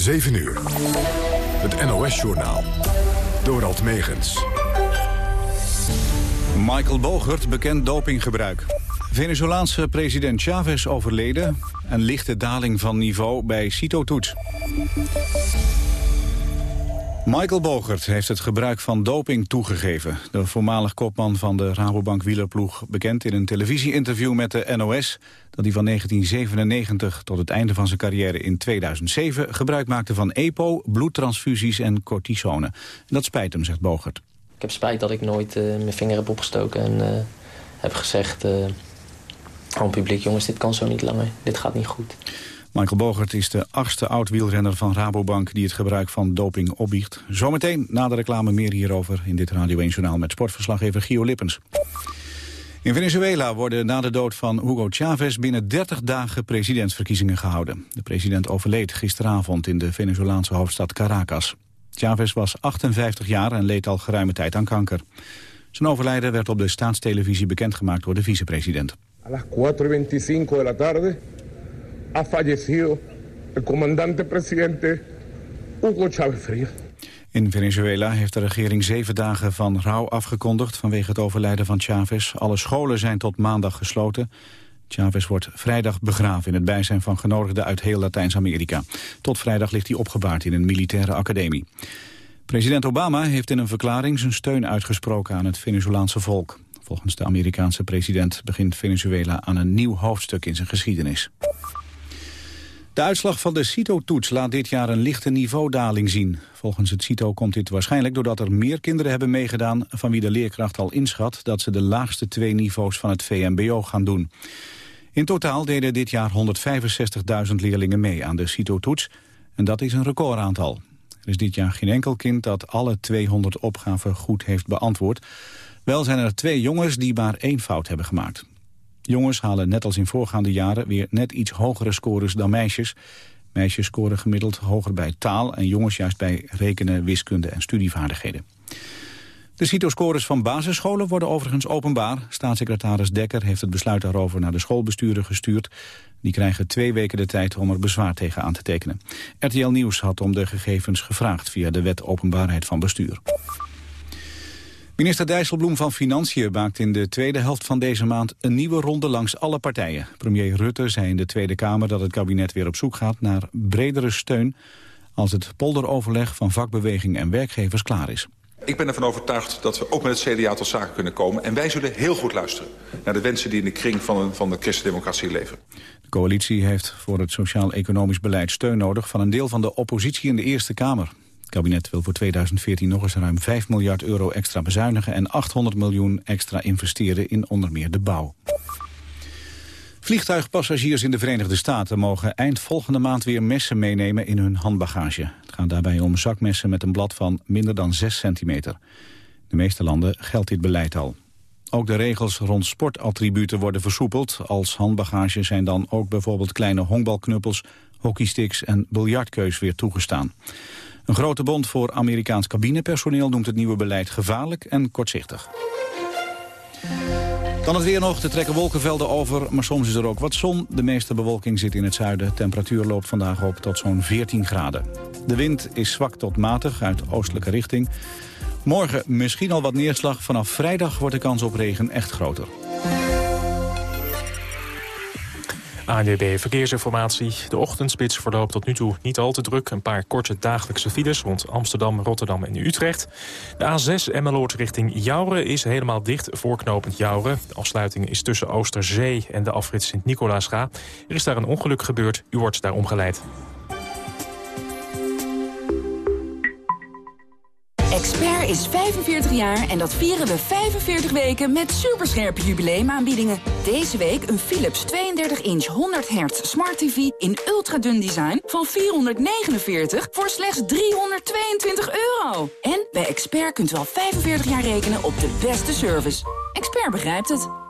7 uur. Het NOS-journaal. Dorald Megens. Michael Bogert bekend dopinggebruik. Venezolaanse president Chavez overleden... en lichte daling van niveau bij CITO-toets. Michael Bogert heeft het gebruik van doping toegegeven. De voormalig kopman van de Rabobank wielerploeg bekend in een televisieinterview met de NOS... dat hij van 1997 tot het einde van zijn carrière in 2007 gebruik maakte van EPO, bloedtransfusies en cortisone. dat spijt hem, zegt Bogert. Ik heb spijt dat ik nooit uh, mijn vinger heb opgestoken en uh, heb gezegd... Uh, aan publiek, jongens, dit kan zo niet langer, dit gaat niet goed. Michael Bogert is de achtste oud-wielrenner van Rabobank... die het gebruik van doping opbiecht. Zometeen na de reclame meer hierover... in dit Radio 1-journaal met sportverslaggever Gio Lippens. In Venezuela worden na de dood van Hugo Chavez... binnen 30 dagen presidentsverkiezingen gehouden. De president overleed gisteravond in de Venezolaanse hoofdstad Caracas. Chavez was 58 jaar en leed al geruime tijd aan kanker. Zijn overlijden werd op de staatstelevisie bekendgemaakt door de vicepresident. A las 4.25 de tarde ha fallecido el comandante presidente Hugo Chávez Frías. In Venezuela heeft de regering zeven dagen van rouw afgekondigd vanwege het overlijden van Chavez. Alle scholen zijn tot maandag gesloten. Chavez wordt vrijdag begraven in het bijzijn van genodigden uit heel Latijns-Amerika. Tot vrijdag ligt hij opgebaard in een militaire academie. President Obama heeft in een verklaring zijn steun uitgesproken aan het Venezolaanse volk. Volgens de Amerikaanse president begint Venezuela aan een nieuw hoofdstuk in zijn geschiedenis. De uitslag van de CITO-toets laat dit jaar een lichte niveaudaling zien. Volgens het CITO komt dit waarschijnlijk doordat er meer kinderen hebben meegedaan... van wie de leerkracht al inschat dat ze de laagste twee niveaus van het VMBO gaan doen. In totaal deden dit jaar 165.000 leerlingen mee aan de CITO-toets. En dat is een recordaantal. Er is dit jaar geen enkel kind dat alle 200 opgaven goed heeft beantwoord. Wel zijn er twee jongens die maar één fout hebben gemaakt. Jongens halen net als in voorgaande jaren weer net iets hogere scores dan meisjes. Meisjes scoren gemiddeld hoger bij taal en jongens juist bij rekenen, wiskunde en studievaardigheden. De CITO-scores van basisscholen worden overigens openbaar. Staatssecretaris Dekker heeft het besluit daarover naar de schoolbesturen gestuurd. Die krijgen twee weken de tijd om er bezwaar tegen aan te tekenen. RTL Nieuws had om de gegevens gevraagd via de wet openbaarheid van bestuur. Minister Dijsselbloem van Financiën maakt in de tweede helft van deze maand een nieuwe ronde langs alle partijen. Premier Rutte zei in de Tweede Kamer dat het kabinet weer op zoek gaat naar bredere steun als het polderoverleg van vakbeweging en werkgevers klaar is. Ik ben ervan overtuigd dat we ook met het CDA tot zaken kunnen komen. En wij zullen heel goed luisteren naar de wensen die in de kring van, van de christendemocratie leven. De coalitie heeft voor het sociaal-economisch beleid steun nodig van een deel van de oppositie in de Eerste Kamer. Het kabinet wil voor 2014 nog eens ruim 5 miljard euro extra bezuinigen... en 800 miljoen extra investeren in onder meer de bouw. Vliegtuigpassagiers in de Verenigde Staten mogen eind volgende maand weer messen meenemen in hun handbagage. Het gaat daarbij om zakmessen met een blad van minder dan 6 centimeter. In de meeste landen geldt dit beleid al. Ook de regels rond sportattributen worden versoepeld. Als handbagage zijn dan ook bijvoorbeeld kleine honkbalknuppels, hockeysticks en biljartkeus weer toegestaan. Een grote bond voor Amerikaans cabinepersoneel noemt het nieuwe beleid gevaarlijk en kortzichtig. Dan het weer nog. Er trekken wolkenvelden over, maar soms is er ook wat zon. De meeste bewolking zit in het zuiden. Temperatuur loopt vandaag op tot zo'n 14 graden. De wind is zwak tot matig uit oostelijke richting. Morgen misschien al wat neerslag. Vanaf vrijdag wordt de kans op regen echt groter. ANWB Verkeersinformatie. De ochtendspits verloopt tot nu toe niet al te druk. Een paar korte dagelijkse files rond Amsterdam, Rotterdam en Utrecht. De A6 Emmeloord richting Jouren is helemaal dicht voorknopend Jouren. De afsluiting is tussen Oosterzee en de afrit Sint-Nicolaasga. Er is daar een ongeluk gebeurd. U wordt daar omgeleid. Expert is 45 jaar en dat vieren we 45 weken met superscherpe jubileumaanbiedingen. Deze week een Philips 32-inch 100 Hz Smart TV in ultradun design van 449 voor slechts 322 euro. En bij Expert kunt u al 45 jaar rekenen op de beste service. Expert begrijpt het.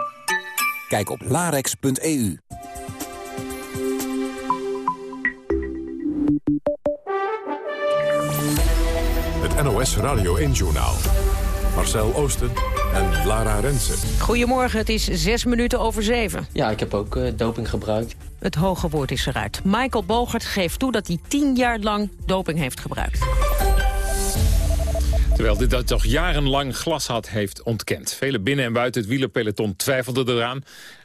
Kijk op larex.eu. Het NOS Radio 1-journaal. Marcel Oosten en Lara Rensen. Goedemorgen, het is zes minuten over zeven. Ja, ik heb ook uh, doping gebruikt. Het hoge woord is eruit. Michael Bogert geeft toe dat hij tien jaar lang doping heeft gebruikt. Terwijl dit dat toch jarenlang glas had, heeft ontkend. Vele binnen en buiten het wielerpeloton twijfelden eraan.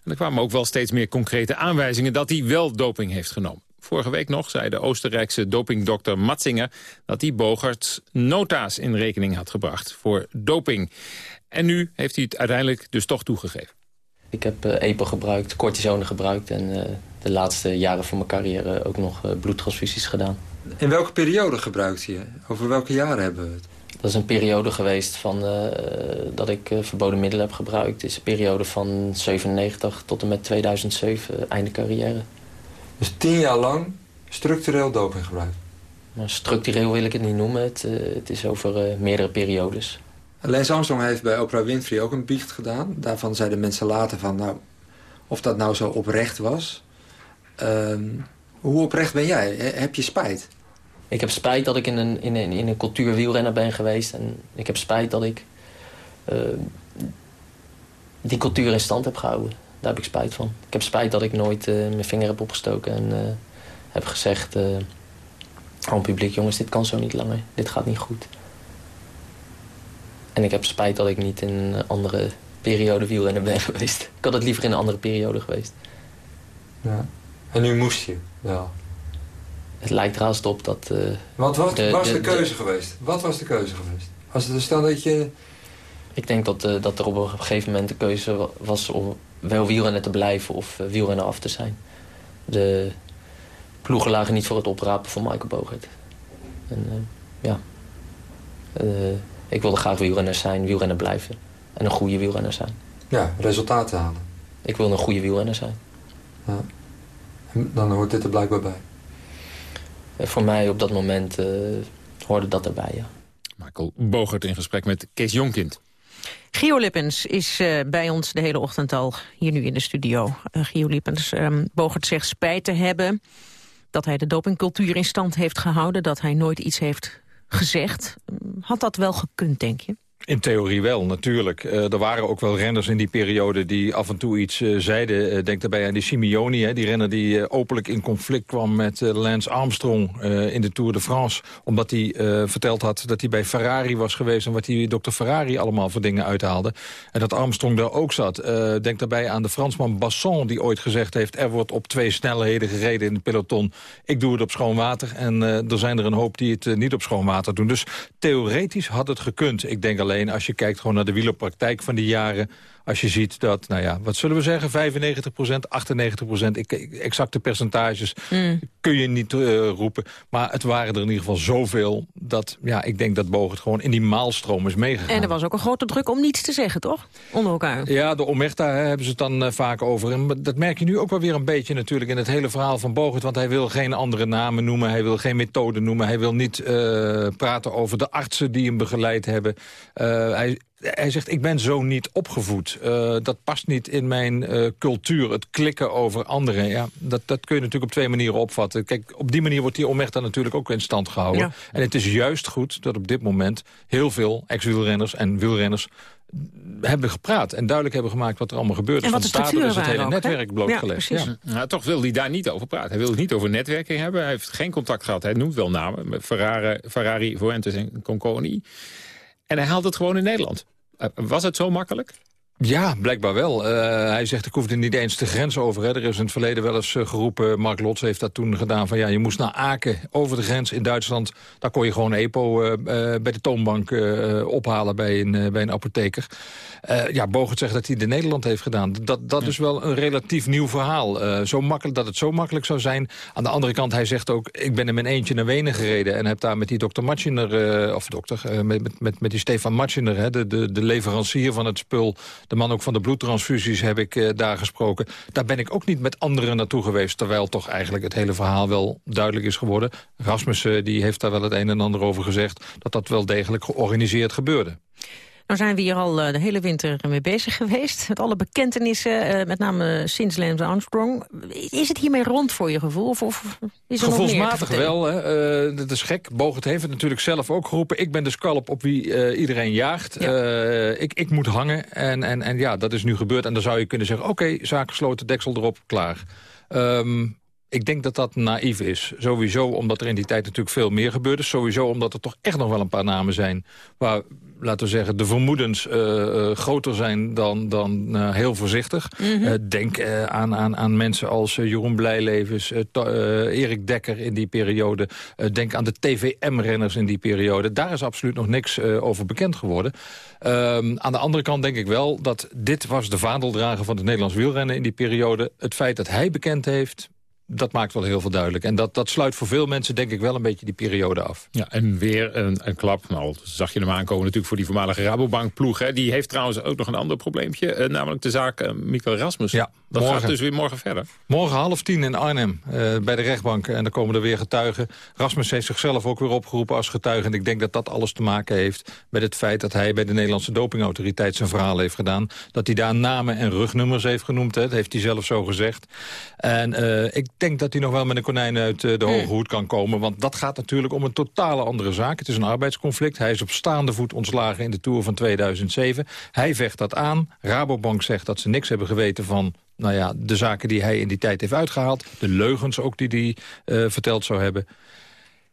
En er kwamen ook wel steeds meer concrete aanwijzingen... dat hij wel doping heeft genomen. Vorige week nog zei de Oostenrijkse dopingdokter Matzinger... dat hij Bogert nota's in rekening had gebracht voor doping. En nu heeft hij het uiteindelijk dus toch toegegeven. Ik heb uh, EPO gebruikt, cortisone gebruikt... en uh, de laatste jaren van mijn carrière ook nog uh, bloedtransfusies gedaan. In welke periode gebruikt je? Over welke jaren hebben we het? Dat is een periode geweest van, dat ik verboden middelen heb gebruikt. Het is een periode van 97 tot en met 2007, einde carrière. Dus tien jaar lang structureel doping gebruikt? Maar structureel wil ik het niet noemen. Het, uh, het is over meerdere periodes. Lance Armstrong heeft bij Oprah Winfrey ook een biecht gedaan. Daarvan zeiden mensen later van... nou, of dat nou zo oprecht was. Uh, hoe oprecht ben jij? Heb je spijt? Ik heb spijt dat ik in een, in een, in een cultuur wielrenner ben geweest. En ik heb spijt dat ik die cultuur in stand heb gehouden. Daar heb ik spijt van. Ik heb spijt dat ik nooit uh, mijn vinger heb opgestoken en uh, heb gezegd... Aan het publiek, jongens, dit kan zo niet langer. Dit gaat niet goed. En ik heb spijt dat ik niet in een andere periode wielrenner ben geweest. Ik had het liever in een andere periode geweest. Ja. En nu moest je wel. Het lijkt er haast op dat... Wat was de, was de, de keuze de, geweest? Wat was de keuze geweest? Als het stel dat je... Ik denk dat, dat er op een gegeven moment de keuze was om wel wielrennen te blijven of uh, wielrennen af te zijn. De ploegen lagen niet voor het oprapen van Michael Bogert. En uh, ja, uh, ik wilde graag wielrenner zijn, wielrenner blijven. En een goede wielrenner zijn. Ja, resultaten halen. Ik wilde een goede wielrenner zijn. Ja. Dan hoort dit er blijkbaar bij. Voor mij op dat moment hoorde dat erbij, ja. Michael Bogert in gesprek met Kees Jonkind. Gio Lippens is uh, bij ons de hele ochtend al hier nu in de studio. Uh, Gio Lippens, um, Bogert zegt spijt te hebben dat hij de dopingcultuur in stand heeft gehouden... dat hij nooit iets heeft gezegd. Had dat wel gekund, denk je? In theorie wel, natuurlijk. Uh, er waren ook wel renners in die periode die af en toe iets uh, zeiden. Uh, denk daarbij aan die Simeoni, hè, die renner die openlijk in conflict kwam met Lance Armstrong in de Tour de France. Omdat hij verteld had dat hij bij Ferrari was geweest en wat die dokter Ferrari allemaal voor dingen uithaalde. En dat Armstrong daar ook zat. denk daarbij aan de Fransman Basson die ooit gezegd heeft... er wordt op twee snelheden gereden in het peloton. Ik doe het op schoon water en er zijn er een hoop die het niet op schoon water doen. Dus theoretisch had het gekund. Ik denk alleen Alleen als je kijkt gewoon naar de wielerpraktijk van die jaren... als je ziet dat, nou ja, wat zullen we zeggen, 95% 98% exacte percentages mm. kun je niet uh, roepen. Maar het waren er in ieder geval zoveel dat, ja, ik denk dat Boog het gewoon in die maalstroom is meegegaan. En er was ook een grote druk om niets te zeggen, toch? Onder elkaar. Ja, de Omerta hebben ze het dan uh, vaak over. En dat merk je nu ook wel weer een beetje natuurlijk in het hele verhaal van Bogert. Want hij wil geen andere namen noemen, hij wil geen methode noemen. Hij wil niet uh, praten over de artsen die hem begeleid hebben. Hij, hij zegt, ik ben zo niet opgevoed. Uh, dat past niet in mijn uh, cultuur, het klikken over anderen. Ja, dat, dat kun je natuurlijk op twee manieren opvatten. Kijk, op die manier wordt die Omerta natuurlijk ook in stand gehouden. Ja. En het is juist goed dat op dit moment heel veel ex-wielrenners en wielrenners hebben gepraat en duidelijk hebben gemaakt wat er allemaal gebeurt. En wat de staat is het hele ook, netwerk blootgelegd. Ja, ja. Nou, toch wil hij daar niet over praten. Hij wil het niet over netwerking hebben. Hij heeft geen contact gehad. Hij noemt wel namen. Met Ferrari, Ferrari Fuentes en Conconi. En hij haalt het gewoon in Nederland. Was het zo makkelijk? Ja, blijkbaar wel. Uh, hij zegt, ik hoefde niet eens de grens over. Hè. Er is in het verleden wel eens uh, geroepen, Mark Lots heeft dat toen gedaan... van ja, je moest naar Aken over de grens in Duitsland. Daar kon je gewoon EPO bij de toonbank ophalen bij een, bij een apotheker. Ja, Bogert zegt dat hij in Nederland heeft gedaan. Dat, dat is wel een relatief nieuw verhaal. zo makkelijk, dat het zo makkelijk zou zijn. Aan de andere kant, hij zegt ook... ik ben in mijn eentje naar Wenen gereden... en heb daar met die dokter Matschiner... of dokter, met, met, met, met die Stefan Matschiner... Hè, de, de, de leverancier van het spul de man ook van de bloedtransfusies heb ik uh, daar gesproken. Daar ben ik ook niet met anderen naartoe geweest... terwijl toch eigenlijk het hele verhaal wel duidelijk is geworden. Rasmussen die heeft daar wel het een en ander over gezegd... dat dat wel degelijk georganiseerd gebeurde. Nou zijn we hier al eh, de hele winter mee bezig geweest. Met alle bekentenissen, eh, met name sinds Lance Armstrong. Is het hiermee rond voor je gevoel? Of, of is er Gevoelsmatig wel. Hè. Uh, dat is gek. Bogert heeft het natuurlijk zelf ook geroepen. Ik ben de scalp op wie iedereen jaagt. ik, ik moet hangen. En, en, en ja, dat is nu gebeurd. En dan zou je kunnen zeggen, oké, okay, zaak gesloten, deksel erop, klaar. Um, ik denk dat dat naïef is. Sowieso omdat er in die tijd natuurlijk veel meer gebeurde. Sowieso omdat er toch echt nog wel een paar namen zijn... waar, laten we zeggen, de vermoedens uh, uh, groter zijn dan, dan uh, heel voorzichtig. Mm -hmm. denk aan, aan, aan mensen als Jeroen Blijlevens, Erik Dekker in die periode. denk aan de TVM-renners in die periode. Daar is absoluut nog niks over bekend geworden. Um, aan de andere kant denk ik wel dat dit was de vaandeldrager van het Nederlands wielrennen in die periode. Het feit dat hij bekend heeft dat maakt wel heel veel duidelijk. En dat, dat sluit voor veel mensen denk ik wel een beetje die periode af. Ja, en weer een, een klap. Nou, zag je hem aankomen natuurlijk voor die voormalige Rabobank-ploeg. Hè. Die heeft trouwens ook nog een ander probleempje. Eh, namelijk de zaak uh, Michael Rasmus. Ja, dat morgen. gaat dus weer morgen verder. Morgen half tien in Arnhem uh, bij de rechtbank. En dan komen er weer getuigen. Rasmus heeft zichzelf ook weer opgeroepen als getuige. En ik denk dat dat alles te maken heeft met het feit... dat hij bij de Nederlandse dopingautoriteit zijn verhaal heeft gedaan. Dat hij daar namen en rugnummers heeft genoemd. Hè. Dat heeft hij zelf zo gezegd. En ik denk dat hij nog wel met een konijn uit eh, de hoge hmm. hoed kan komen. Want dat gaat natuurlijk om een totale andere zaak. Het is een arbeidsconflict. Hij is op staande voet ontslagen in de Tour van 2007. Hij vecht dat aan. Rabobank zegt dat ze niks hebben geweten van nou ja, de zaken die hij in die tijd heeft uitgehaald. De leugens ook die hij uh, verteld zou hebben.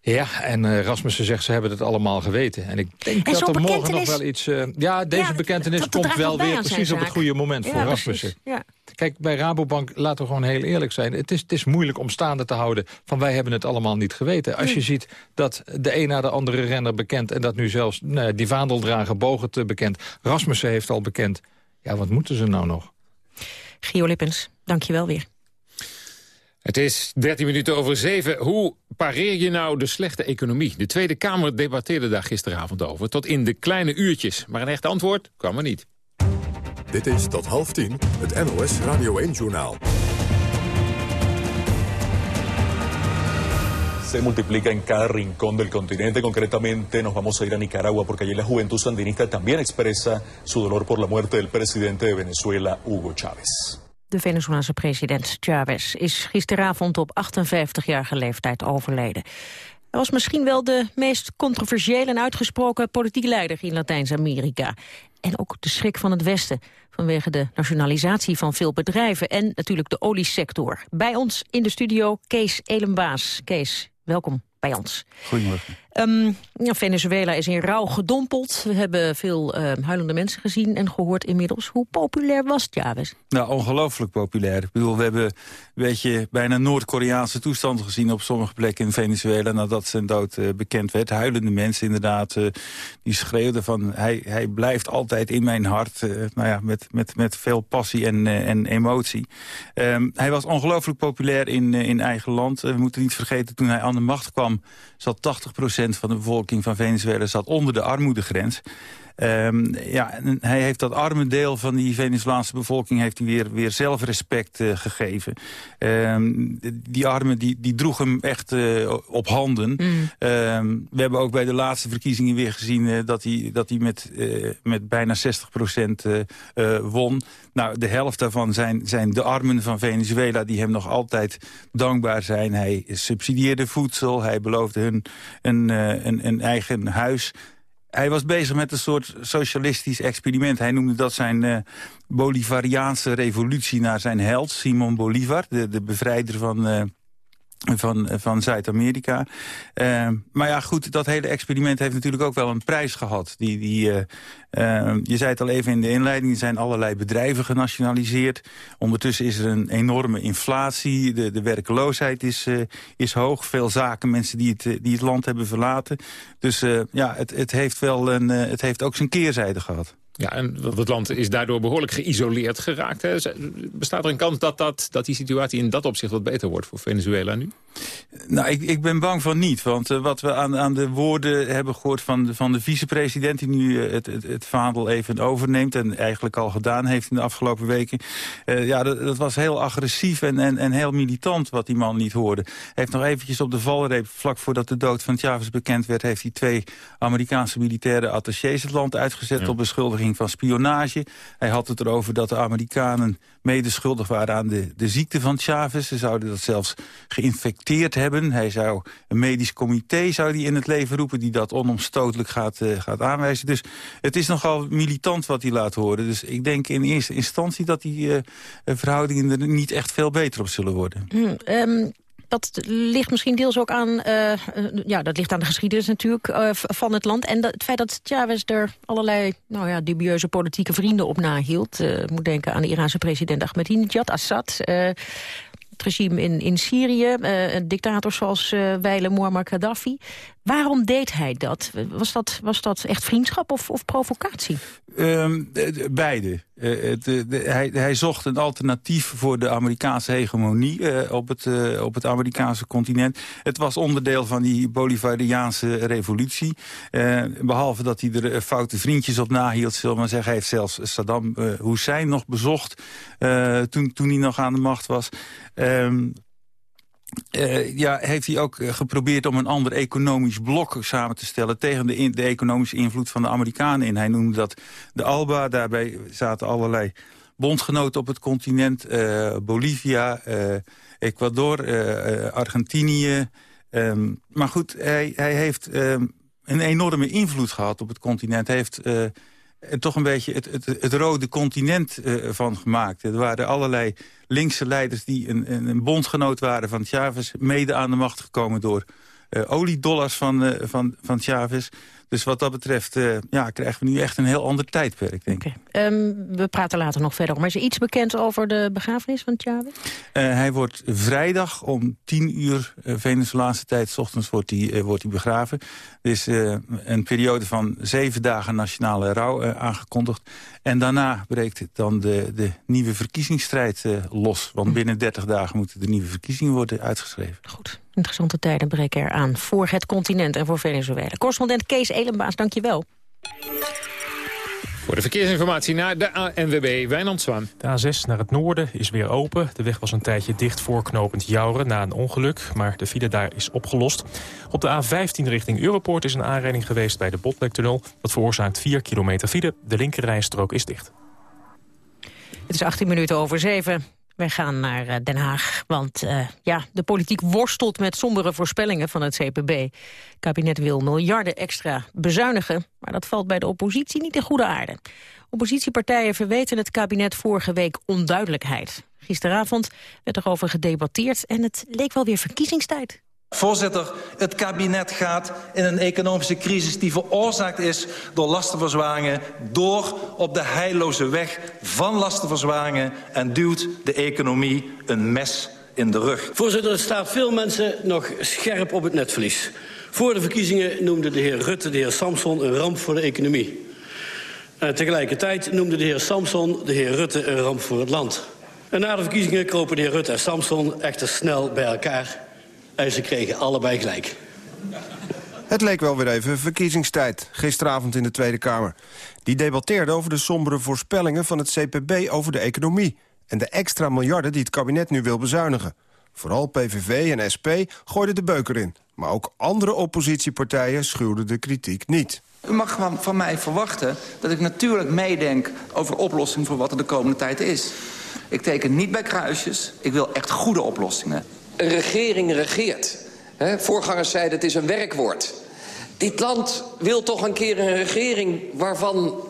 Ja, en uh, Rasmussen zegt ze hebben het allemaal geweten. En ik denk dat er morgen nog wel iets... Uh, ja, deze bekentenis komt wel weer precies op het goede moment voor Rasmussen. Ja. Kijk, bij Rabobank, laten we gewoon heel eerlijk zijn... Het is, het is moeilijk om staande te houden van wij hebben het allemaal niet geweten. Als je ziet dat de een na de andere renner bekend... en dat nu zelfs nou, die vaandeldrager Bogert bekend... Rasmussen heeft al bekend. Ja, wat moeten ze nou nog? Gio Lippens, dank je wel weer. Het is 13 minuten over 7. Hoe pareer je nou de slechte economie? De Tweede Kamer debatteerde daar gisteravond over. Tot in de kleine uurtjes. Maar een echt antwoord kwam er niet. Dit is tot half tien het NOS Radio 1-journaal. Se multiplica en cada rincón del continente. Concretamente nos vamos a ir a Nicaragua porque allí la juventud sandinista también expresa su dolor por la muerte del presidente de Venezuela, Hugo Chávez. De Venezolaanse president Chavez is gisteravond op 58-jarige leeftijd overleden. Hij was misschien wel de meest controversiële en uitgesproken politieke leider in Latijns-Amerika. En ook de schrik van het Westen, vanwege de nationalisatie van veel bedrijven en natuurlijk de oliesector. Bij ons in de studio Kees Elenbaas. Kees, welkom bij ons. Goedemorgen. Ja, Venezuela is in rouw gedompeld. We hebben veel uh, huilende mensen gezien en gehoord inmiddels. Hoe populair was Chavez? Nou, ongelooflijk populair. Ik bedoel, we hebben een beetje bijna Noord-Koreaanse toestanden gezien... op sommige plekken in Venezuela nadat zijn dood uh, bekend werd. Huilende mensen inderdaad, uh, die schreeuwden van... hij, hij blijft altijd in mijn hart, nou ja, met, met, met veel passie en, en emotie. Um, hij was ongelooflijk populair in, in eigen land. we moeten niet vergeten, toen hij aan de macht kwam... zat 80% van de bevolking van Venezuela zat onder de armoedegrens. Um, ja, en hij heeft dat arme deel van die Venezolaanse bevolking... heeft hij weer, weer zelfrespect uh, gegeven. Um, die armen die, die droeg hem echt uh, op handen. Mm. Um, we hebben ook bij de laatste verkiezingen weer gezien... Uh, dat hij, dat hij met, met bijna 60 procent won. Nou, de helft daarvan zijn, zijn de armen van Venezuela... die hem nog altijd dankbaar zijn. Hij subsidieerde voedsel, hij beloofde hun een, een, een eigen huis hij was bezig met een soort socialistisch experiment. Hij noemde dat zijn uh, Bolivariaanse revolutie naar zijn held, Simon Bolivar, de, de bevrijder van, uh, van, van Zuid-Amerika. Uh, maar ja, goed, dat hele experiment heeft natuurlijk ook wel een prijs gehad. Die, die, uh, uh, je zei het al even in de inleiding, er zijn allerlei bedrijven genationaliseerd. Ondertussen is er een enorme inflatie, de, de werkloosheid is, is hoog. Veel zaken, mensen die het, die het land hebben verlaten. Dus ja, het, het, heeft wel een, het heeft ook zijn keerzijde gehad. Ja, en het land is daardoor behoorlijk geïsoleerd geraakt. Hè. Bestaat er een kans dat, dat, dat die situatie in dat opzicht wat beter wordt voor Venezuela nu? Nou, ik, ik ben bang van niet. Want uh, wat we aan, aan de woorden hebben gehoord van de, van de vicepresident... die nu uh, het, het, het vaandel even overneemt en eigenlijk al gedaan heeft in de afgelopen weken... Uh, ja, dat, dat, was heel agressief en, en, en heel militant wat die man niet hoorde. Hij heeft nog eventjes op de valreep, vlak voordat de dood van Chavez bekend werd... heeft hij twee Amerikaanse militaire attachés het land uitgezet... Ja. op beschuldiging van spionage. Hij had het erover dat de Amerikanen medeschuldig waren aan de, de ziekte van Chavez. Ze zouden dat zelfs geïnfecteerd hebben. Hij zou een medisch comité zou die in het leven roepen... die dat onomstotelijk gaat, uh, gaat aanwijzen. Dus het is nogal militant wat hij laat horen. Dus ik denk in eerste instantie dat die uh, verhoudingen er niet echt veel beter op zullen worden. Hmm, um dat ligt misschien deels ook aan, uh, ja, dat ligt aan de geschiedenis natuurlijk uh, van het land. En het feit dat Chavez er allerlei nou ja, dubieuze politieke vrienden op nahield. Uh, moet denken aan de Iraanse president Ahmadinejad, Assad het regime in, in Syrië, dictator zoals uh, Weile Muammar Gaddafi. Waarom deed hij dat? Was dat, was dat echt vriendschap of, of provocatie? Um, beide. Het, de, hij, hij, zocht een alternatief voor de Amerikaanse hegemonie uh, op, het, op het Amerikaanse continent. Het was onderdeel van die Bolivariaanse revolutie. behalve dat hij er foute vriendjes op nahield, zullen we maar zeggen. Hij heeft zelfs Saddam Hussein nog bezocht toen, toen hij nog aan de macht was. Um, uh, ja, heeft hij ook geprobeerd om een ander economisch blok samen te stellen... tegen de, de economische invloed van de Amerikanen in. Hij noemde dat de ALBA, daarbij zaten allerlei bondgenoten op het continent. Uh, Bolivia, Ecuador, Argentinië. Um, maar goed, hij, heeft um, een enorme invloed gehad op het continent. Hij heeft en toch een beetje het, het, het rode continent uh, van gemaakt. Er waren allerlei linkse leiders die een, een, een bondgenoot waren van Chavez... mede aan de macht gekomen door uh, oliedollars van, uh, van, van Chavez. Dus wat dat betreft uh, ja, krijgen we nu echt een heel ander tijdperk, denk ik. Okay. Um, we praten later nog verder. Maar is er iets bekend over de begrafenis van Chavez? Uh, hij wordt vrijdag om tien uur uh, Venezolaanse tijd... S ochtends wordt hij, wordt hij begraven. Er is een periode van zeven dagen nationale rouw aangekondigd. En daarna breekt dan de, de nieuwe verkiezingsstrijd los. Want hm. binnen 30 dagen moeten de nieuwe verkiezingen worden uitgeschreven. Goed. Interessante tijden breken eraan voor het continent en voor Venezuela. Correspondent Kees Elenbaas, dank je wel. Voor de verkeersinformatie naar de ANWB Wijnand Zwaan. De A6 naar het noorden is weer open. De weg was een tijdje dicht voorknopend Jouren na een ongeluk. Maar de file daar is opgelost. Op de A15 richting Europoort is een aanrijding geweest bij de Botlektunnel. Dat veroorzaakt 4 kilometer file. De linkerrijstrook is dicht. Het is 18 minuten over 7. Wij gaan naar eh, Den Haag, want uh, ja, de politiek worstelt met sombere voorspellingen van het CPB. Het kabinet wil miljarden extra bezuinigen, maar dat valt bij de oppositie niet in goede aarde. Oppositiepartijen verweten het kabinet vorige week onduidelijkheid. Gisteravond werd erover gedebatteerd en het leek wel weer verkiezingstijd. Voorzitter, het kabinet gaat in een economische crisis die veroorzaakt is door lastenverzwaringen door op de heilloze weg van lastenverzwaringen en duwt de economie een mes in de rug. Voorzitter, er staan veel mensen nog scherp op het netvlies. Voor de verkiezingen noemde de heer Rutte de heer Samson een ramp voor de economie. En tegelijkertijd noemde de heer Samson de heer Rutte een ramp voor het land. En na de verkiezingen kropen de heer Rutte en Samson echter snel bij elkaar en ze kregen allebei gelijk. Het leek wel weer even verkiezingstijd, gisteravond in de Tweede Kamer. Die debatteerde over de sombere voorspellingen van het CPB over de economie... en de extra miljarden die het kabinet nu wil bezuinigen. Vooral PVV en SP gooiden de beuker in. Maar ook andere oppositiepartijen schuwden de kritiek niet. U mag van, van mij verwachten dat ik natuurlijk meedenk over oplossing voor wat er de komende tijd is. Ik teken niet bij kruisjes, ik wil echt goede oplossingen. Een regering regeert. He, voorgangers zeiden het is een werkwoord. Dit land wil toch een keer een regering waarvan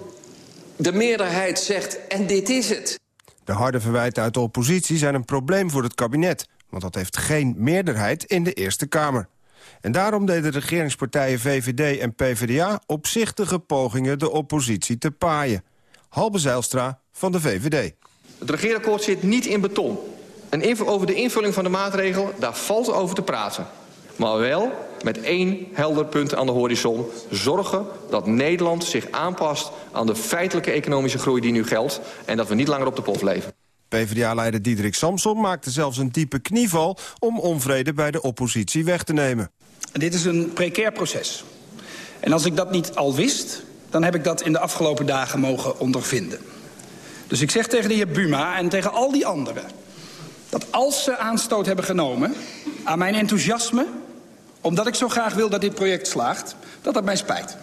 de meerderheid zegt... en dit is het. De harde verwijten uit de oppositie zijn een probleem voor het kabinet. want dat heeft geen meerderheid in de Eerste Kamer. En daarom deden de regeringspartijen VVD en PvdA opzichtige pogingen de oppositie te paaien. Halbe Zijlstra van de VVD. Het regeerakkoord zit niet in beton. En over de invulling van de maatregel, daar valt over te praten. Maar wel met één helder punt aan de horizon. Zorgen dat Nederland zich aanpast aan de feitelijke economische groei die nu geldt... en dat we niet langer op de pof leven. PvdA-leider Diederik Samson maakte zelfs een diepe knieval... om onvrede bij de oppositie weg te nemen. Dit is een precair proces. En als ik dat niet al wist, dan heb ik dat in de afgelopen dagen mogen ondervinden. Dus ik zeg tegen de heer Buma en tegen al die anderen... dat als ze aanstoot hebben genomen aan mijn enthousiasme... omdat ik zo graag wil dat dit project slaagt, dat dat mij spijt.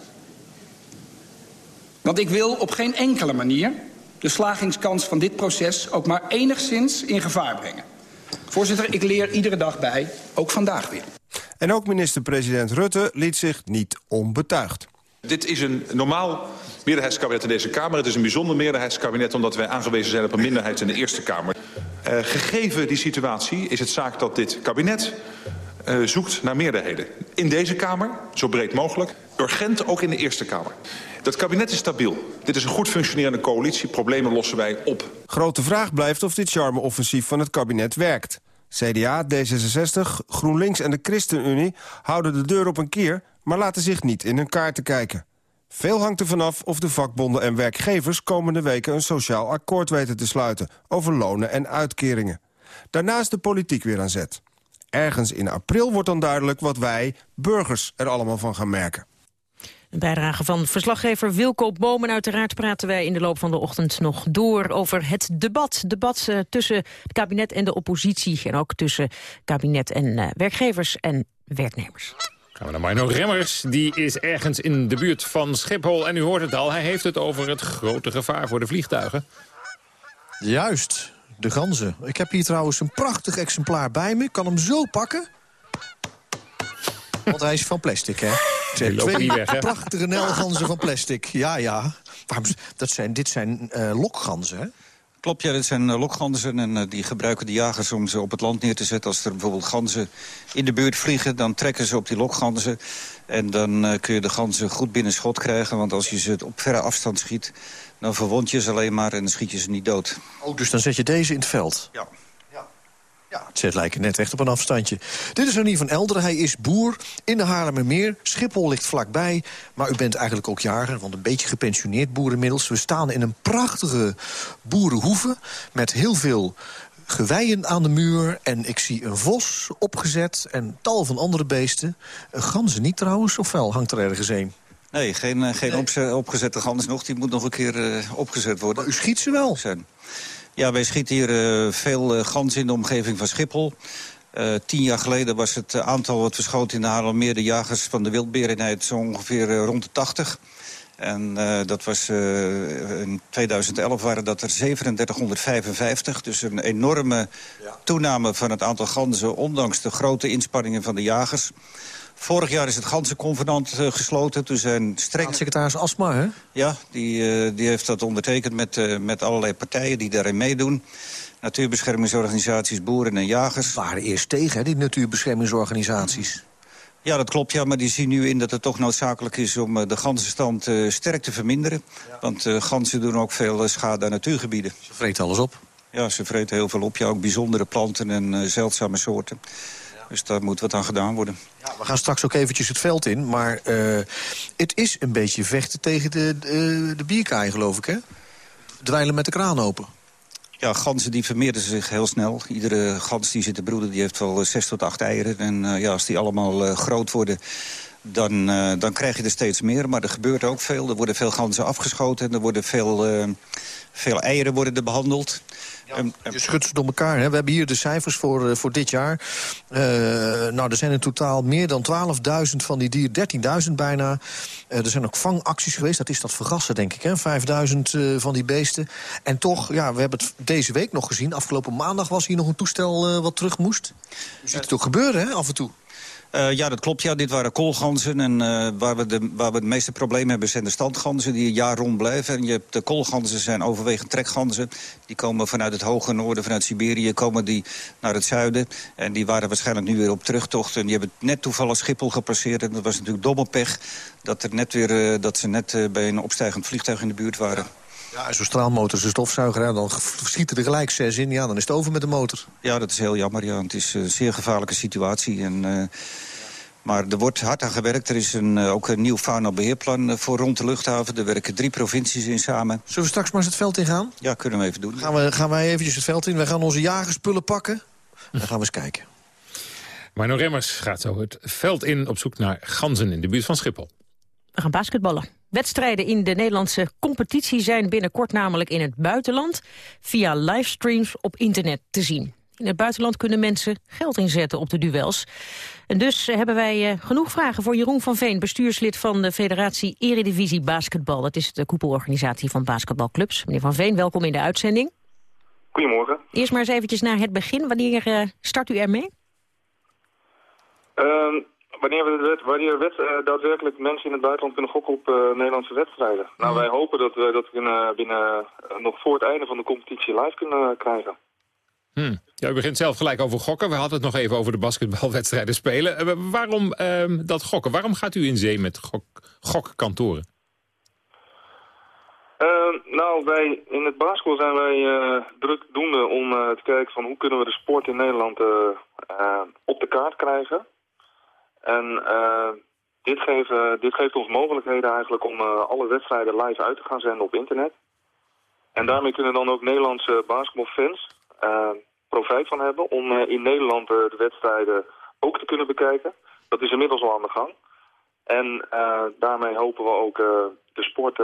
Want ik wil op geen enkele manier de slagingskans van dit proces... ook maar enigszins in gevaar brengen. Voorzitter, ik leer iedere dag bij, ook vandaag weer. En ook minister-president Rutte liet zich niet onbetuigd. Dit is een normaal meerderheidskabinet in deze Kamer. Het is een bijzonder meerderheidskabinet omdat wij aangewezen zijn op een minderheid in de Eerste Kamer. Uh, gegeven die situatie is het zaak dat dit kabinet uh, zoekt naar meerderheden. In deze Kamer, zo breed mogelijk. Urgent ook in de Eerste Kamer. Dat kabinet is stabiel. Dit is een goed functionerende coalitie. Problemen lossen wij op. Grote vraag blijft of dit charme-offensief van het kabinet werkt. CDA, D66, GroenLinks en de ChristenUnie houden de deur op een kier... maar laten zich niet in hun kaarten kijken. Veel hangt er vanaf of de vakbonden en werkgevers komende weken een sociaal akkoord weten te sluiten over lonen en uitkeringen. Daarna is de politiek weer aan zet. Ergens in april wordt dan duidelijk wat wij, burgers, er allemaal van gaan merken. Een bijdrage van verslaggever Wilco Bomen. Uiteraard praten wij in de loop van de ochtend nog door over het debat. Debat uh, tussen het kabinet en de oppositie. En ook tussen kabinet en uh, werkgevers en werknemers. Gaan we naar Marno Remmers. Die is ergens in de buurt van Schiphol. En u hoort het al, hij heeft het over het grote gevaar voor de vliegtuigen. Juist, de ganzen. Ik heb hier trouwens een prachtig exemplaar bij me. Ik kan hem zo pakken. Want hij is van plastic, hè? Twee weg, hè? prachtige nelganzen van plastic. Ja, ja. Dat zijn, dit zijn uh, lokganzen, hè? Klopt, ja, dit zijn uh, lokganzen en uh, die gebruiken de jagers om ze op het land neer te zetten. Als er bijvoorbeeld ganzen in de buurt vliegen, dan trekken ze op die lokganzen. En dan uh, kun je de ganzen goed binnen schot krijgen. Want als je ze op verre afstand schiet, dan verwond je ze alleen maar en dan schiet je ze niet dood. Oh, dus dan zet je deze in het veld? Ja. Ja, het lijken net echt op een afstandje. Dit is Renier van Elderen. Hij is boer in de Haarlemmermeer. Schiphol ligt vlakbij. Maar u bent eigenlijk ook jager, want een beetje gepensioneerd boer inmiddels. We staan in een prachtige boerenhoeve met heel veel geweien aan de muur. En ik zie een vos opgezet en tal van andere beesten. Ganzen niet trouwens, of wel? Hangt er ergens een? Nee, geen, eh, geen nee. opgezette gans nog. Die moet nog een keer uh, opgezet worden. Maar u schiet ze wel? Zijn. Ja, wij schieten hier uh, veel uh, gans in de omgeving van Schiphol. Uh, tien jaar geleden was het aantal wat verschoten in de Haarlemmeer... de jagers van de wildberenheid zo ongeveer rond de 80. En dat was, in 2011 waren dat er 3755. Dus een enorme toename van het aantal ganzen... ondanks de grote inspanningen van de jagers. Vorig jaar is het ganzenconvenant uh, gesloten. Toen zijn streng... Secretaris Asma, hè? Ja, die, uh, die heeft dat ondertekend met, uh, met allerlei partijen die daarin meedoen. Natuurbeschermingsorganisaties, boeren en jagers. waren eerst tegen, hè, die natuurbeschermingsorganisaties. Ja, dat klopt, ja, maar die zien nu in dat het toch noodzakelijk is... om de ganzenstand sterk te verminderen. Ja. Want ganzen doen ook veel schade aan natuurgebieden. Ze vreten alles op? Ja, ze vreten heel veel op. Ja, ook bijzondere planten en zeldzame soorten. Dus daar moet wat aan gedaan worden. Ja, we gaan straks ook eventjes het veld in. Maar uh, het is een beetje vechten tegen de, de, de bierkaai, geloof ik, hè? Dweilen met de kraan open. Ja, ganzen die vermeerderen zich heel snel. Iedere gans die zit te broeden, die heeft wel zes tot acht eieren. En uh, ja, als die allemaal uh, groot worden, dan, uh, dan krijg je er steeds meer. Maar er gebeurt ook veel. Er worden veel ganzen afgeschoten. En er worden veel, veel eieren worden er behandeld. Ja, je schudt ze door elkaar. Hè? We hebben hier de cijfers voor, uh, voor dit jaar. Uh, nou, er zijn in totaal meer dan 12.000 van die dieren, 13.000 bijna. Uh, er zijn ook vangacties geweest, dat is dat vergassen, denk ik. 5.000 van die beesten. En toch, ja, we hebben het deze week nog gezien. Afgelopen maandag was hier nog een toestel wat terug moest. Je ziet het ook gebeuren, hè, af en toe. Uh, ja, dat klopt. Ja, dit waren koolganzen. En uh, waar, we de, waar we het meeste problemen hebben zijn de standganzen... die een jaar rond blijven. En je hebt de koolganzen zijn overwegend trekganzen. Die komen vanuit het hoge noorden, vanuit Siberië... komen die naar het zuiden. En die waren waarschijnlijk nu weer op terugtocht. En die hebben net toevallig Schiphol gepasseerd. En dat was natuurlijk domme pech dat, er net weer, uh, dat ze net bij een opstijgend vliegtuig in de buurt waren. Zo'n straalmotor is een stofzuiger. Dan schieten er gelijk zes in. Ja, dan is het over met de motor. Ja, dat is heel jammer. Ja. Het is een zeer gevaarlijke situatie. En, uh, maar er wordt hard aan gewerkt. Er is een, uh, ook een nieuw faunabeheerplan uh, voor rond de luchthaven. Er werken drie provincies in samen. Zullen we straks maar eens het veld in gaan? Ja, kunnen we even doen. Gaan, we, gaan wij eventjes het veld in. Wij gaan onze jagerspullen pakken. Dan gaan we eens kijken. Marno Remmers gaat zo het veld in op zoek naar ganzen in de buurt van Schiphol. We gaan basketballen. Wedstrijden in de Nederlandse competitie zijn binnenkort namelijk in het buitenland via livestreams op internet te zien. In het buitenland kunnen mensen geld inzetten op de duels. En dus hebben wij uh, genoeg vragen voor Jeroen van Veen, bestuurslid van de Federatie Eredivisie Basketbal. Dat is de koepelorganisatie van basketbalclubs. Meneer van Veen, welkom in de uitzending. Goedemorgen. Eerst maar eens eventjes naar het begin. Wanneer uh, start u ermee? Uh, wanneer we wanneer wet, uh, daadwerkelijk mensen in het buitenland kunnen gokken op uh, Nederlandse wedstrijden. Nou, Mhm. wij hopen dat we dat binnen, binnen uh, nog voor het einde van de competitie live kunnen krijgen. Hmm. Ja, u begint zelf gelijk over gokken. We hadden het nog even over de basketbalwedstrijden spelen. Uh, waarom ehm, dat gokken? Waarom gaat u in zee met gok, gokkantoren? nou, wij, in het basketbal zijn wij drukdoende om te kijken van hoe kunnen we de sport in Nederland op de kaart krijgen. En uh, dit, geeft, uh, dit geeft ons mogelijkheden eigenlijk om uh, alle wedstrijden live uit te gaan zenden op internet. En daarmee kunnen dan ook Nederlandse basketbalfans profijt van hebben om in Nederland de wedstrijden ook te kunnen bekijken. Dat is inmiddels al aan de gang. En daarmee hopen we ook de sport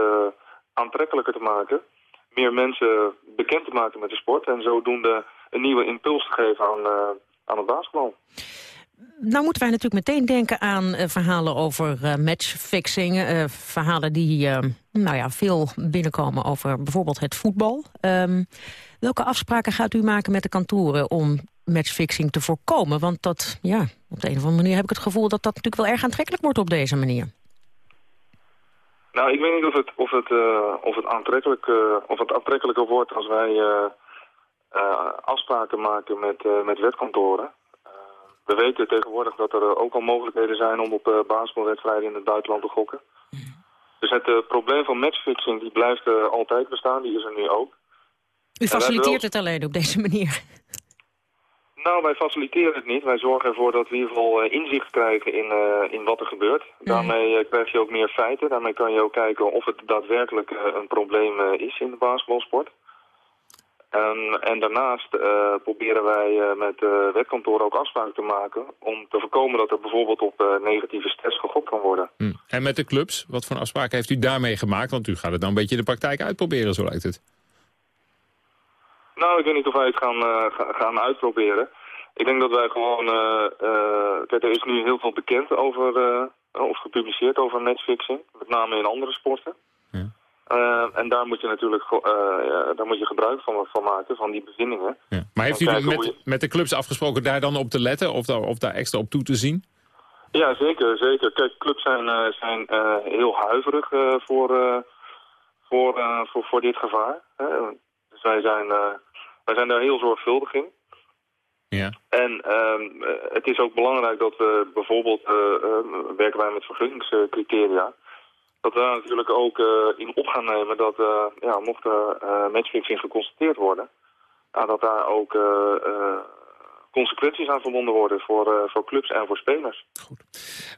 aantrekkelijker te maken. Meer mensen bekend te maken met de sport. En zodoende een nieuwe impuls te geven aan, aan het basketbal. Nou moeten wij natuurlijk meteen denken aan uh, verhalen over uh, matchfixing. Uh, verhalen die nou ja, veel binnenkomen over bijvoorbeeld het voetbal. Um, welke afspraken gaat u maken met de kantoren om matchfixing te voorkomen? Want dat, ja, op de een of andere manier heb ik het gevoel dat dat natuurlijk wel erg aantrekkelijk wordt op deze manier. Nou, ik weet niet of het, of het, of het, aantrekkelijk, of het aantrekkelijker wordt als wij afspraken maken met, met wetkantoren. We weten tegenwoordig dat er ook al mogelijkheden zijn om op uh, basketbalwedstrijden in het buitenland te gokken. Dus het uh, probleem van matchfixing die blijft altijd bestaan, die is er nu ook. U faciliteert het alleen op deze manier? Nou, wij faciliteren het niet. Wij zorgen ervoor dat we in ieder geval inzicht krijgen in, in wat er gebeurt. Daarmee krijg je ook meer feiten. Daarmee kan je ook kijken of het daadwerkelijk een probleem is in de basketbalsport. En, en daarnaast uh, proberen wij uh, met uh, wetkantoren ook afspraken te maken... om te voorkomen dat er bijvoorbeeld op negatieve stress gegokt kan worden. Hm. En met de clubs, wat voor afspraken heeft u daarmee gemaakt? Want u gaat het dan een beetje in de praktijk uitproberen, zo lijkt het. Nou, ik weet niet of wij het gaan, gaan uitproberen. Ik denk dat wij gewoon... kijk, er is nu heel veel bekend over, of gepubliceerd over matchfixing. Met name in andere sporten. Uh, en daar moet je natuurlijk uh, ja, daar moet je gebruik van, van maken, van die bevindingen. Ja. Maar heeft u met, je... met de clubs afgesproken daar dan op te letten of daar, of daar extra op toe te zien? Ja, zeker. zeker. Kijk, clubs zijn, uh, zijn heel huiverig voor, voor, voor, voor dit gevaar. Hè. Dus wij zijn, wij zijn daar heel zorgvuldig in. Ja. En het is ook belangrijk dat we bijvoorbeeld werken wij met vergunningscriteria dat we daar natuurlijk ook uh, in op gaan nemen dat uh, ja, mocht er uh, matchfixing geconstateerd worden, dat daar ook consequenties aan verbonden worden voor, voor clubs en voor spelers. Goed.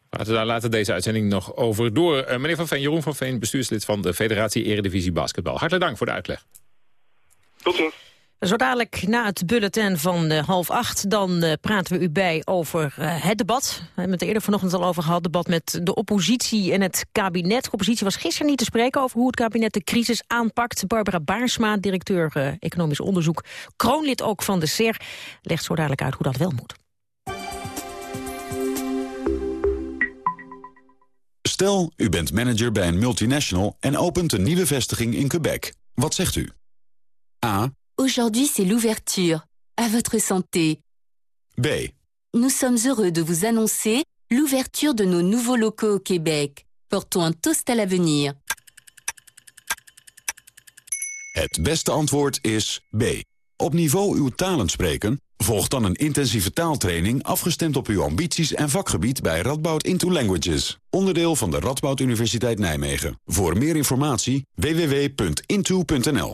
Laten we daar later deze uitzending nog over door. meneer Van Veen, Jeroen van Veen, bestuurslid van de Federatie Eredivisie Basketbal. Hartelijk dank voor de uitleg. Tot ziens. Zo dadelijk na het bulletin van uh, half acht... dan uh, praten we u bij over uh, het debat. We hebben het er eerder vanochtend al over gehad. debat met de oppositie en het kabinet. De oppositie was gisteren niet te spreken over hoe het kabinet de crisis aanpakt. Barbara Baarsma, directeur economisch onderzoek... kroonlid ook van de SER, legt zo dadelijk uit hoe dat wel moet. Stel, u bent manager bij een multinational... en opent een nieuwe vestiging in Quebec. Wat zegt u? A. Aujourd'hui, c'est l'ouverture. À votre santé. B. Nous sommes heureux de vous annoncer l'ouverture de nos nouveaux locaux au Québec. Portons un toast à l'avenir. Het beste antwoord is B. Op niveau uw talen spreken? Volg dan een intensieve taaltraining afgestemd op uw ambities en vakgebied bij Radboud Into Languages. Onderdeel van de Radboud Universiteit Nijmegen. Voor meer informatie www.into.nl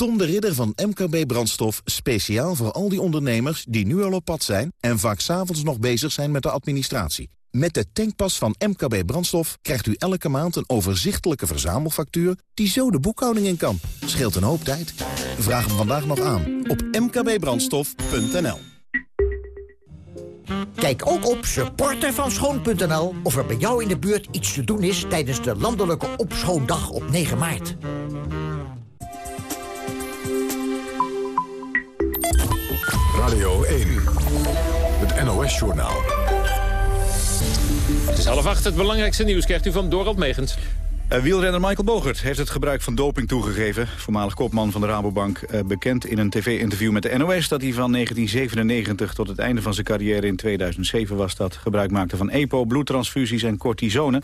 Tom de Ridder van MKB Brandstof, speciaal voor al die ondernemers die nu al op pad zijn en vaak s'avonds nog bezig zijn met de administratie. Met de tankpas van MKB Brandstof krijgt u elke maand een overzichtelijke verzamelfactuur die zo de boekhouding in kan. Scheelt een hoop tijd. Vraag hem vandaag nog aan op mkbbrandstof.nl. Kijk ook op supportervanschoon.nl of er bij jou in de buurt iets te doen is tijdens de landelijke opschoondag op 9 maart. Radio 1, het NOS-journaal. Het is half acht, het belangrijkste nieuws krijgt u van Dorald Megens. Uh, wielrenner Michael Bogert heeft het gebruik van doping toegegeven. Voormalig kopman van de Rabobank uh, bekend in een tv-interview met de NOS... dat hij van 1997 tot het einde van zijn carrière in 2007 was... dat gebruik maakte van EPO, bloedtransfusies en cortisone.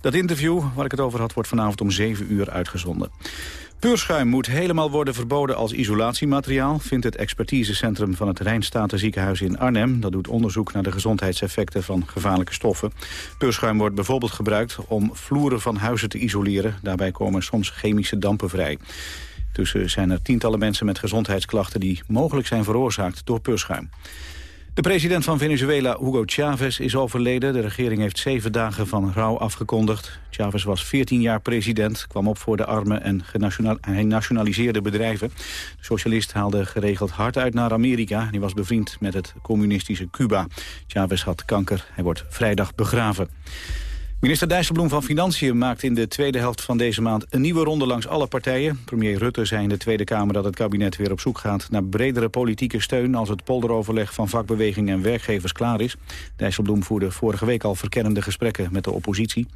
Dat interview waar ik het over had wordt vanavond om 7 uur uitgezonden. Peurschuim moet helemaal worden verboden als isolatiemateriaal... vindt het expertisecentrum van het Rijnstatenziekenhuis in Arnhem. Dat doet onderzoek naar de gezondheidseffecten van gevaarlijke stoffen. Peurschuim wordt bijvoorbeeld gebruikt om vloeren van huizen te isoleren. Daarbij komen soms chemische dampen vrij. Tussen zijn er tientallen mensen met gezondheidsklachten... die mogelijk zijn veroorzaakt door peurschuim. De president van Venezuela, Hugo Chavez, is overleden. De regering heeft zeven dagen van rouw afgekondigd. Chavez was 14 jaar president, kwam op voor de armen en hij nationaliseerde bedrijven. De socialist haalde geregeld hard uit naar Amerika. Hij was bevriend met het communistische Cuba. Chavez had kanker. Hij wordt vrijdag begraven. Minister Dijsselbloem van Financiën maakt in de tweede helft van deze maand een nieuwe ronde langs alle partijen. Premier Rutte zei in de Tweede Kamer dat het kabinet weer op zoek gaat naar bredere politieke steun als het polderoverleg van vakbeweging en werkgevers klaar is. Dijsselbloem voerde vorige week al verkennende gesprekken met de oppositie.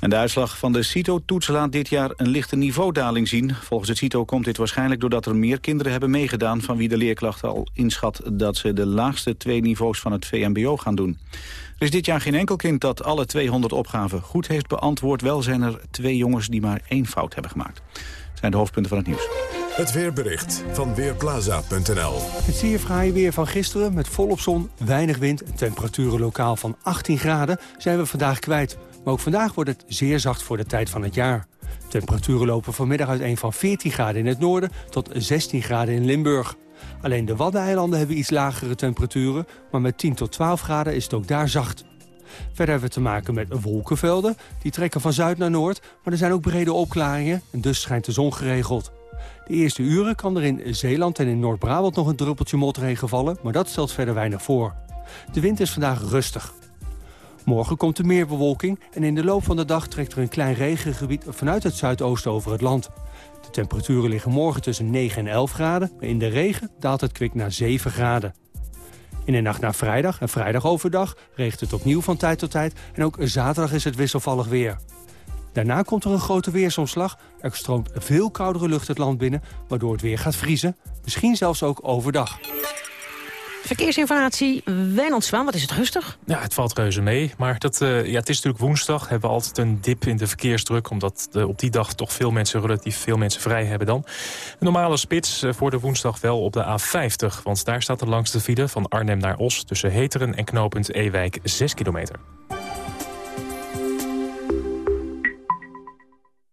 En de uitslag van de CITO-toets laat dit jaar een lichte niveaudaling zien. Volgens het CITO komt dit waarschijnlijk doordat er meer kinderen hebben meegedaan... van wie de leerklacht al inschat dat ze de laagste twee niveaus van het VMBO gaan doen. Er is dit jaar geen enkel kind dat alle 200 opgaven goed heeft beantwoord. Wel zijn er twee jongens die maar één fout hebben gemaakt. Dat zijn de hoofdpunten van het nieuws. Het weerbericht van Weerplaza.nl Het zeer fraaie weer van gisteren met volop zon, weinig wind... en temperaturen lokaal van 18 graden zijn we vandaag kwijt. Maar ook vandaag wordt het zeer zacht voor de tijd van het jaar. Temperaturen lopen vanmiddag uiteen van 14 graden in het noorden... tot 16 graden in Limburg. Alleen de Waddeneilanden hebben iets lagere temperaturen... maar met 10 tot 12 graden is het ook daar zacht. Verder hebben we te maken met wolkenvelden. Die trekken van zuid naar noord, maar er zijn ook brede opklaringen... en dus schijnt de zon geregeld. De eerste uren kan er in Zeeland en in Noord-Brabant nog een druppeltje motregen vallen... maar dat stelt verder weinig voor. De wind is vandaag rustig. Morgen komt er meer bewolking en in de loop van de dag trekt er een klein regengebied vanuit het zuidoosten over het land. De temperaturen liggen morgen tussen 9 en 11 graden, maar in de regen daalt het kwik naar 7 graden. In de nacht naar vrijdag en vrijdag overdag regent het opnieuw van tijd tot tijd en ook zaterdag is het wisselvallig weer. Daarna komt er een grote weersomslag. Er stroomt veel koudere lucht het land binnen, waardoor het weer gaat vriezen. Misschien zelfs ook overdag. Verkeersinformatie, Wijnand Zwaan, wat is het rustig? Ja, het valt reuze mee. Maar dat, uh, ja, het is natuurlijk woensdag. Hebben we altijd een dip in de verkeersdruk. Omdat de, op die dag toch veel mensen, relatief veel mensen vrij hebben dan. Een normale spits uh, voor de woensdag wel op de A50. Want daar staat de langste file van Arnhem naar Os. Tussen Heteren en knooppunt Ewijk 6 kilometer.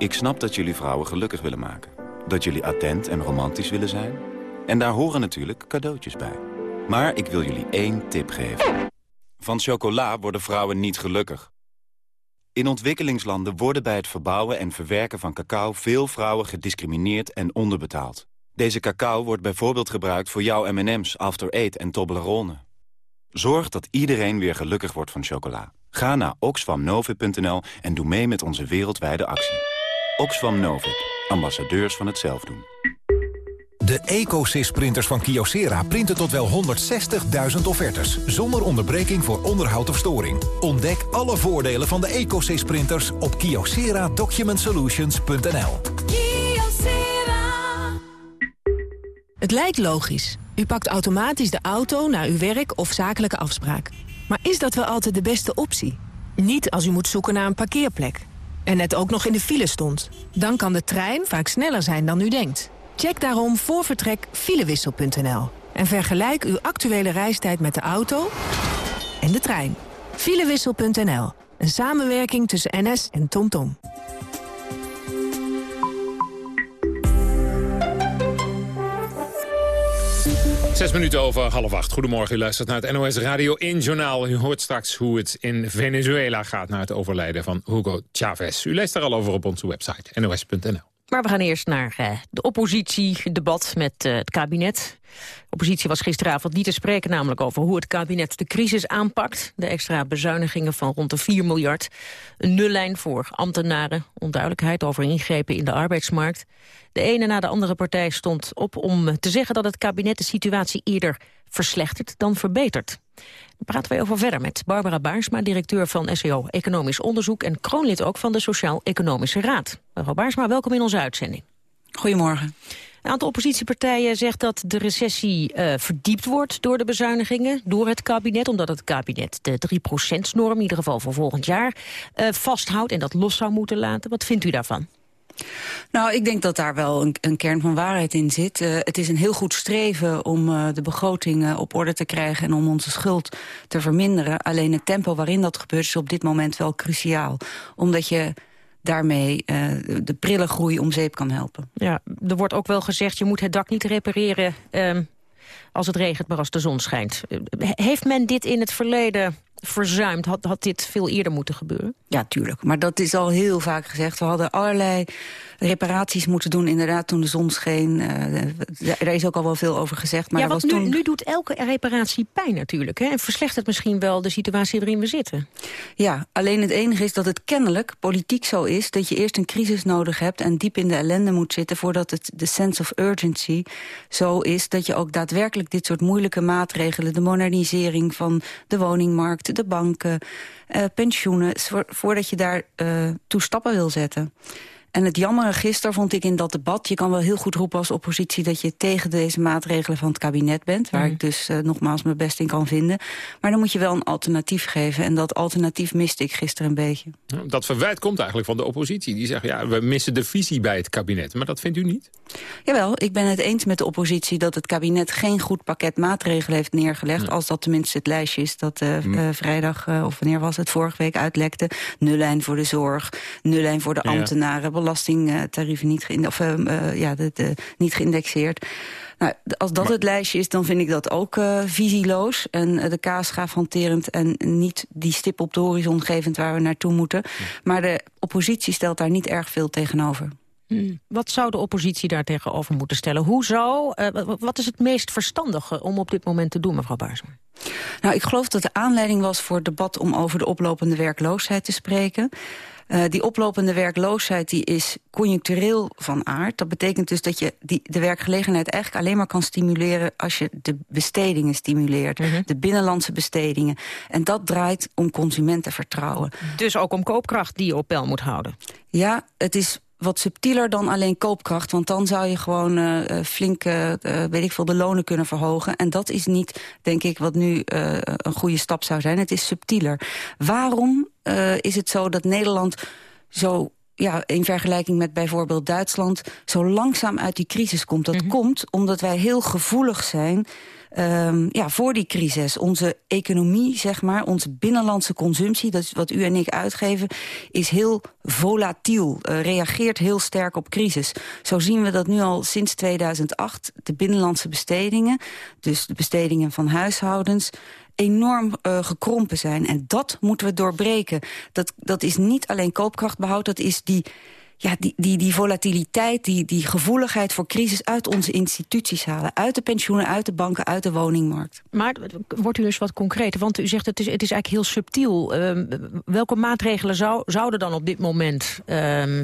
ik snap dat jullie vrouwen gelukkig willen maken. Dat jullie attent en romantisch willen zijn. En daar horen natuurlijk cadeautjes bij. Maar ik wil jullie één tip geven. Van chocola worden vrouwen niet gelukkig. In ontwikkelingslanden worden bij het verbouwen en verwerken van cacao... veel vrouwen gediscrimineerd en onderbetaald. Deze cacao wordt bijvoorbeeld gebruikt voor jouw M&M's, After Eight en Toblerone. Zorg dat iedereen weer gelukkig wordt van chocola. Ga naar oxfamnovip.nl en doe mee met onze wereldwijde actie. Oxfam Novib, ambassadeurs van het zelfdoen. De EcoSys-printers van Kyocera printen tot wel 160.000 offertes... zonder onderbreking voor onderhoud of storing. Ontdek alle voordelen van de EcoSys-printers op kyocera-documentsolutions.nl. Het lijkt logisch. U pakt automatisch de auto naar uw werk of zakelijke afspraak. Maar is dat wel altijd de beste optie? Niet als u moet zoeken naar een parkeerplek. En net ook nog in de file stond. Dan kan de trein vaak sneller zijn dan u denkt. Check daarom voor vertrek filewissel.nl. En vergelijk uw actuele reistijd met de auto en de trein. Filewissel.nl. Een samenwerking tussen NS en TomTom. Zes minuten over half acht. Goedemorgen, u luistert naar het NOS Radio 1 Journaal. U hoort straks hoe het in Venezuela gaat na het overlijden van Hugo Chavez. U leest daar al over op onze website, nos.nl. Maar we gaan eerst naar uh, de oppositiedebat met uh, het kabinet. De oppositie was gisteravond niet te spreken namelijk over hoe het kabinet de crisis aanpakt. De extra bezuinigingen van rond de 4 miljard. Een nullijn voor ambtenaren. Onduidelijkheid over ingrepen in de arbeidsmarkt. De ene na de andere partij stond op om te zeggen dat het kabinet de situatie eerder verslechtert dan verbetert. Praten wij over verder met Barbara Baarsma, directeur van SEO Economisch Onderzoek en kroonlid ook van de Sociaal-Economische Raad. Mevrouw Baarsma, welkom in onze uitzending. Goedemorgen. Een aantal oppositiepartijen zegt dat de recessie uh, verdiept wordt door de bezuinigingen, door het kabinet, omdat het kabinet de 3%-norm, in ieder geval voor volgend jaar, uh, vasthoudt en dat los zou moeten laten. Wat vindt u daarvan? Nou, ik denk dat daar wel een, een kern van waarheid in zit. Uh, het is een heel goed streven om uh, de begroting op orde te krijgen... en om onze schuld te verminderen. Alleen het tempo waarin dat gebeurt is op dit moment wel cruciaal. Omdat je daarmee de prille groei om zeep kan helpen. Ja, er wordt ook wel gezegd, je moet het dak niet repareren... Ehm, als het regent, maar als de zon schijnt. Heeft men dit in het verleden verzuimd? Had, had dit veel eerder moeten gebeuren? Ja, tuurlijk. Maar dat is al heel vaak gezegd. We hadden allerlei reparaties moeten doen, inderdaad, toen de zon scheen. Uh, daar is ook al wel veel over gezegd. Maar ja, want nu, toen... nu doet elke reparatie pijn natuurlijk. Hè? En verslechtert misschien wel de situatie waarin we zitten. Ja, alleen het enige is dat het kennelijk politiek zo is... dat je eerst een crisis nodig hebt en diep in de ellende moet zitten... voordat het de sense of urgency zo is dat je ook daadwerkelijk dit soort moeilijke maatregelen... de modernisering van de woningmarkt, de banken, uh, pensioenen... voordat je daar uh, toe stappen wil zetten. En het jammere gisteren vond ik in dat debat... je kan wel heel goed roepen als oppositie... dat je tegen deze maatregelen van het kabinet bent... waar mm. ik dus uh, nogmaals mijn best in kan vinden. Maar dan moet je wel een alternatief geven. En dat alternatief miste ik gisteren een beetje. Dat verwijt komt eigenlijk van de oppositie. Die zegt, ja, we missen de visie bij het kabinet. Maar dat vindt u niet? Jawel, ik ben het eens met de oppositie... dat het kabinet geen goed pakket maatregelen heeft neergelegd... Als dat tenminste het lijstje is dat uh, mm. uh, vrijdag... of wanneer was het, vorige week uitlekte. Nullijn voor de zorg, nullijn voor de ja. Belastingtarieven niet, ge of, uh, ja, de, de, niet geïndexeerd. Nou, als dat maar, het lijstje is, dan vind ik dat ook uh, visieloos. En uh, de kaasgaaf hanterend en niet die stip op de horizon gevend waar we naartoe moeten. Ja. Maar de oppositie stelt daar niet erg veel tegenover. Hmm. Wat zou de oppositie daar tegenover moeten stellen? Hoe zou, uh, wat is het meest verstandige om op dit moment te doen, mevrouw Baarsma? Nou, ik geloof dat de aanleiding was voor het debat om over de oplopende werkloosheid te spreken. Uh, die oplopende werkloosheid die is conjunctureel van aard. Dat betekent dus dat je die, de werkgelegenheid eigenlijk alleen maar kan stimuleren... als je de bestedingen stimuleert, mm -hmm. de binnenlandse bestedingen. En dat draait om consumentenvertrouwen. Dus ook om koopkracht die je op peil moet houden? Ja, het is wat subtieler dan alleen koopkracht. Want dan zou je gewoon uh, flink, uh, weet ik veel, de lonen kunnen verhogen. En dat is niet, denk ik, wat nu uh, een goede stap zou zijn. Het is subtieler. Waarom is het zo dat Nederland zo ja, in vergelijking met bijvoorbeeld Duitsland... zo langzaam uit die crisis komt? Dat mm -hmm. komt omdat wij heel gevoelig zijn um, ja, voor die crisis. Onze economie, zeg maar, onze binnenlandse consumptie... dat is wat u en ik uitgeven, is heel volatiel. Uh, reageert heel sterk op crisis. Zo zien we dat nu al sinds 2008. De binnenlandse bestedingen, dus de bestedingen van huishoudens enorm uh, gekrompen zijn. En dat moeten we doorbreken. Dat, dat is niet alleen koopkrachtbehoud, dat is die ja, die, die, die volatiliteit, die, die gevoeligheid voor crisis uit onze instituties halen. Uit de pensioenen, uit de banken, uit de woningmarkt. Maar wordt u dus wat concreter? Want u zegt het is, het is eigenlijk heel subtiel. Uh, welke maatregelen zou, zouden dan op dit moment uh,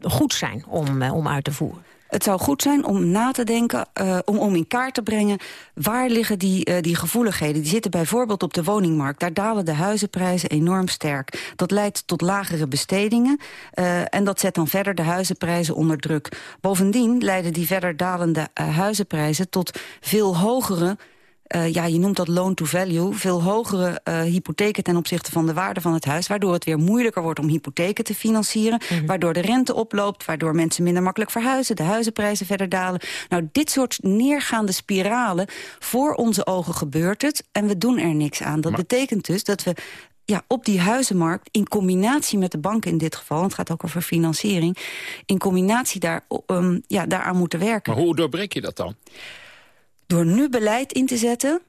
goed zijn om, uh, om uit te voeren? Het zou goed zijn om na te denken, uh, om, om in kaart te brengen... waar liggen die, uh, die gevoeligheden? Die zitten bijvoorbeeld op de woningmarkt. Daar dalen de huizenprijzen enorm sterk. Dat leidt tot lagere bestedingen uh, en dat zet dan verder de huizenprijzen onder druk. Bovendien leiden die verder dalende huizenprijzen tot veel hogere uh, ja, je noemt dat loan to value, veel hogere uh, hypotheken ten opzichte van de waarde van het huis, waardoor het weer moeilijker wordt om hypotheken te financieren, mm -hmm. waardoor de rente oploopt, waardoor mensen minder makkelijk verhuizen, de huizenprijzen verder dalen. Nou, dit soort neergaande spiralen, voor onze ogen gebeurt het en we doen er niks aan. Dat maar... betekent dus dat we ja, op die huizenmarkt, in combinatie met de banken in dit geval... want het gaat ook over financiering... in combinatie daar, um, ja, daaraan moeten werken. Maar hoe doorbreek je dat dan? Door nu beleid in te zetten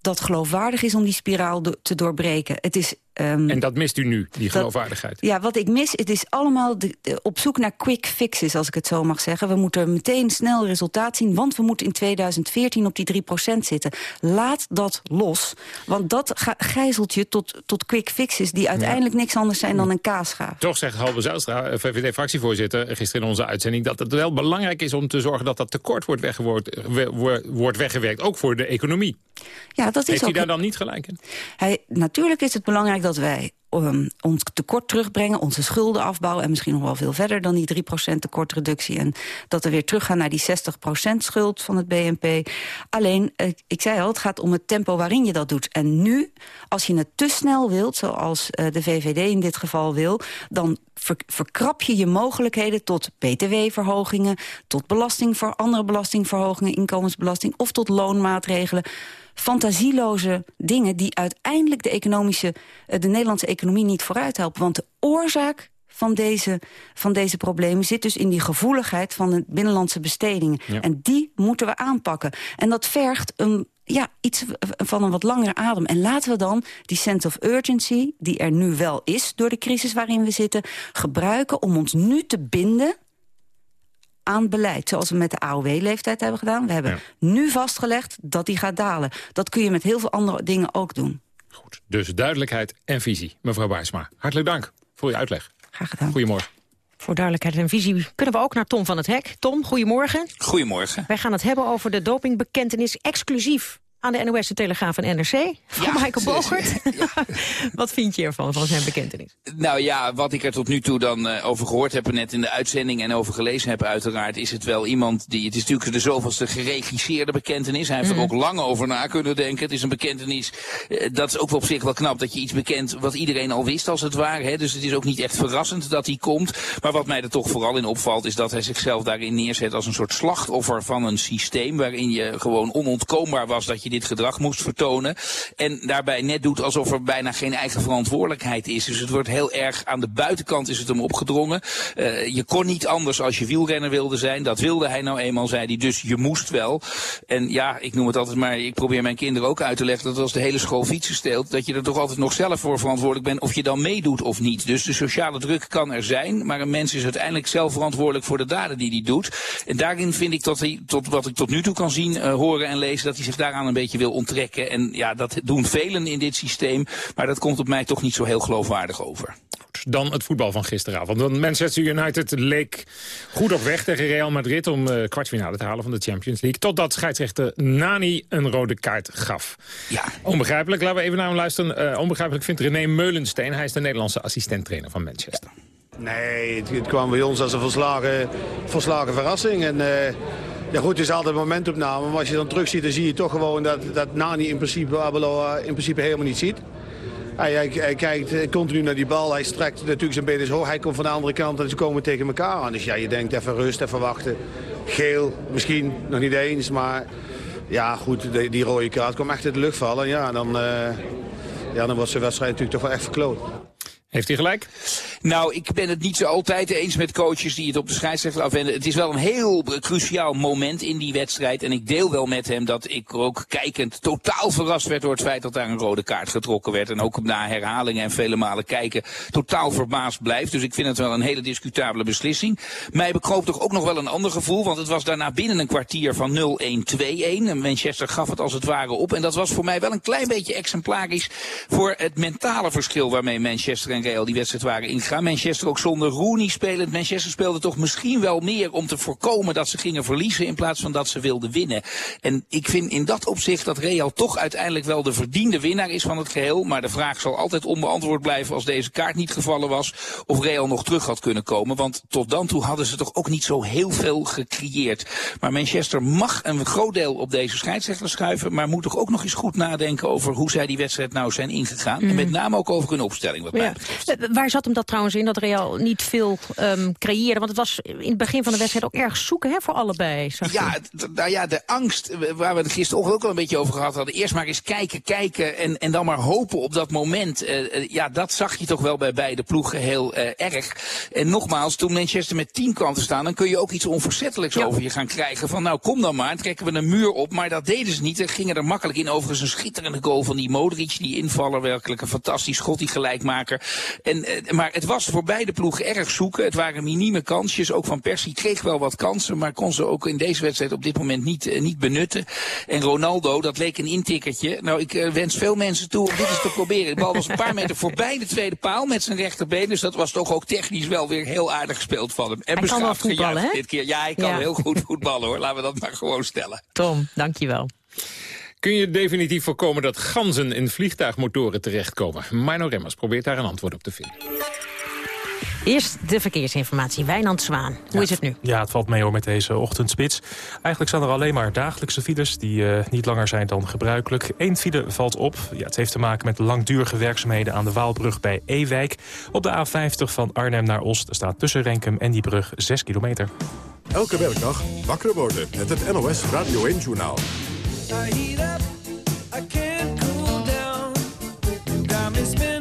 dat geloofwaardig is om die spiraal te doorbreken. Het is Um, en dat mist u nu, die geloofwaardigheid? Dat, ja, wat ik mis, het is allemaal de, de, op zoek naar quick fixes, als ik het zo mag zeggen. We moeten meteen snel resultaat zien, want we moeten in 2014 op die 3% zitten. Laat dat los, want dat gijzelt je tot, tot quick fixes... die uiteindelijk niks anders zijn dan een kaasgaaf. Toch zegt Halbe Zijlstra, eh, VVD-fractievoorzitter, gisteren in onze uitzending... dat het wel belangrijk is om te zorgen dat dat tekort wordt, weggewerkt, wordt weggewerkt, ook voor de economie. Ja, dat is Heeft ook... u daar dan niet gelijk in? Hij, natuurlijk is het belangrijk dat wij um, ons tekort terugbrengen, onze schulden afbouwen... en misschien nog wel veel verder dan die 3% tekortreductie... en dat we weer teruggaan naar die 60% schuld van het BNP. Alleen, ik zei al, het gaat om het tempo waarin je dat doet. En nu, als je het te snel wilt, zoals uh, de VVD in dit geval wil... dan ver, verkrap je je mogelijkheden tot btw-verhogingen... tot belasting voor andere belastingverhogingen, inkomensbelasting... of tot loonmaatregelen fantasieloze dingen die uiteindelijk de, economische, de Nederlandse economie niet vooruit helpen. Want de oorzaak van deze, van deze problemen zit dus in die gevoeligheid van de binnenlandse bestedingen. Ja. En die moeten we aanpakken. En dat vergt een, ja, iets van een wat langere adem. En laten we dan die sense of urgency, die er nu wel is door de crisis waarin we zitten, gebruiken om ons nu te binden aan beleid. Zoals we met de AOW-leeftijd hebben gedaan. We hebben ja. nu vastgelegd dat die gaat dalen. Dat kun je met heel veel andere dingen ook doen. Goed, dus duidelijkheid en visie. Mevrouw Baarsma, hartelijk dank voor uw uitleg. Graag gedaan. Goedemorgen. Voor duidelijkheid en visie kunnen we ook naar Tom van het Hek. Tom, goedemorgen. Goedemorgen. Wij gaan het hebben over de dopingbekentenis exclusief aan de NOS, de Telegraaf en NRC. Van ja, Michael Bogert. Ja. wat vind je ervan, van zijn bekentenis? Nou ja, wat ik er tot nu toe dan uh, over gehoord heb... net in de uitzending en over gelezen heb uiteraard... is het wel iemand die... Het is natuurlijk de zoveelste geregisseerde bekentenis. Hij heeft mm. er ook lang over na kunnen denken. Het is een bekentenis... Uh, dat is ook op zich wel knap dat je iets bekent... wat iedereen al wist als het ware. Hè? Dus het is ook niet echt verrassend dat hij komt. Maar wat mij er toch vooral in opvalt... is dat hij zichzelf daarin neerzet als een soort slachtoffer van een systeem... waarin je gewoon onontkoombaar was dat je dit gedrag moest vertonen. En daarbij net doet alsof er bijna geen eigen verantwoordelijkheid is. Dus het wordt heel erg aan de buitenkant is het hem opgedrongen. Uh, je kon niet anders als je wielrenner wilde zijn. Dat wilde hij nou eenmaal, zei hij. Dus je moest wel. En ja, ik noem het altijd maar, ik probeer mijn kinderen ook uit te leggen dat als de hele school fietsen steelt, dat je er toch altijd nog zelf voor verantwoordelijk bent of je dan meedoet of niet. Dus de sociale druk kan er zijn, maar een mens is uiteindelijk zelf verantwoordelijk voor de daden die hij doet. En daarin vind ik dat hij, tot wat ik tot nu toe kan zien, uh, horen en lezen, dat hij zich daaraan een beetje wil onttrekken. En ja, dat doen velen in dit systeem. Maar dat komt op mij toch niet zo heel geloofwaardig over. goed dan het voetbal van gisteravond. Want Manchester United leek goed op weg tegen Real Madrid... om uh, kwartfinale te halen van de Champions League. Totdat scheidsrechter Nani een rode kaart gaf. Ja. Onbegrijpelijk. Laten we even naar hem luisteren. Uh, onbegrijpelijk vindt René Meulensteen. Hij is de Nederlandse assistenttrainer van Manchester. Nee, het, kwam bij ons als een verslagen, verslagen verrassing. En, uh, ja goed, het is altijd een momentopname. Maar als je dan terug ziet, dan zie je toch gewoon dat, dat Nani in principe Abelo in principe helemaal niet ziet. Hij, hij, kijkt continu naar die bal. Hij strekt natuurlijk zijn benen hoog. Hij komt van de andere kant en ze komen tegen elkaar aan. Dus ja, je denkt even rust, even wachten. Geel, misschien nog niet eens. Maar ja, goed, die, die rode kaart komt echt in de lucht vallen. Ja, dan, uh, ja, dan wordt zijn wedstrijd natuurlijk toch wel echt verkloot. Heeft hij gelijk? Nou, ik ben het niet zo altijd eens met coaches die het op de scheidsrechter afwenden. Het is wel een heel cruciaal moment in die wedstrijd. En ik deel wel met hem dat ik ook kijkend totaal verrast werd door het feit dat daar een rode kaart getrokken werd. En ook na herhalingen en vele malen kijken totaal verbaasd blijft. Dus ik vind het wel een hele discutabele beslissing. Mij bekroop toch ook nog wel een ander gevoel. Want het was daarna binnen een kwartier van 0-1-2-1. En Manchester gaf het als het ware op. En dat was voor mij wel een klein beetje exemplarisch voor het mentale verschil waarmee Manchester en Real die wedstrijd waren ingegaan. Manchester ook zonder Rooney spelend. Manchester speelde toch misschien wel meer om te voorkomen dat ze gingen verliezen in plaats van dat ze wilden winnen. En ik vind in dat opzicht dat Real toch uiteindelijk wel de verdiende winnaar is van het geheel. Maar de vraag zal altijd onbeantwoord blijven als deze kaart niet gevallen was. Of Real nog terug had kunnen komen. Want tot dan toe hadden ze toch ook niet zo heel veel gecreëerd. Maar Manchester mag een groot deel op deze scheidsrechter schuiven. Maar moet toch ook nog eens goed nadenken over hoe zij die wedstrijd nou zijn ingegaan. En Mm. met name ook over hun opstelling wat mij Ja. betreft. Eh, Waar zat hem dat trouwens in, dat Real niet veel ehm, creëerde? Want het was in het begin van de wedstrijd ook erg zoeken hè, voor allebei. Ja, nou ja, de angst eh, waar we het gisterochtend ook al een beetje over gehad hadden. Eerst maar eens kijken, kijken en, en dan maar hopen op dat moment. Eh, ja, dat zag je toch wel bij beide ploegen heel erg. En nogmaals, toen Manchester met tien kwam te staan, dan kun je ook iets onverzettelijks over je gaan krijgen. Van nou, kom dan maar, trekken we een muur op. Maar dat deden ze niet. En gingen er makkelijk in. Overigens een schitterende goal van die Modric, die invaller. Werkelijk een fantastisch schot, die gelijkmaker. En, eh, maar het was voor beide ploegen erg zoeken. Het waren minieme kansjes. Ook Van Persie kreeg wel wat kansen, maar kon ze ook in deze wedstrijd op dit moment niet, eh, niet benutten. En Ronaldo, dat leek een intikkertje. Nou, ik eh, wens veel mensen toe om dit eens te proberen. De bal was een paar meter voorbij de tweede paal met zijn rechterbeen. Dus dat was toch ook technisch wel weer heel aardig gespeeld van hem. En Hij kan wel voetballen, hè? dit keer. Ja, hij kan Ja. heel goed voetballen hoor. Laten we dat maar gewoon stellen. Tom, dankjewel. Kun je definitief voorkomen dat ganzen in vliegtuigmotoren terechtkomen? Mino Remmers probeert daar een antwoord op te vinden. Eerst de verkeersinformatie. Wijnand Zwaan, hoe is het nu? Ja, het valt mee hoor met deze ochtendspits. Eigenlijk staan er alleen maar dagelijkse files die eh, niet langer zijn dan gebruikelijk. Eén file valt op. Ja, het heeft te maken met langdurige werkzaamheden aan de Waalbrug bij Ewijk. Op de A50 van Arnhem naar Oost staat tussen Renkum en die brug 6 kilometer. Elke werkdag wakker worden met het NOS Radio 1-journaal. You got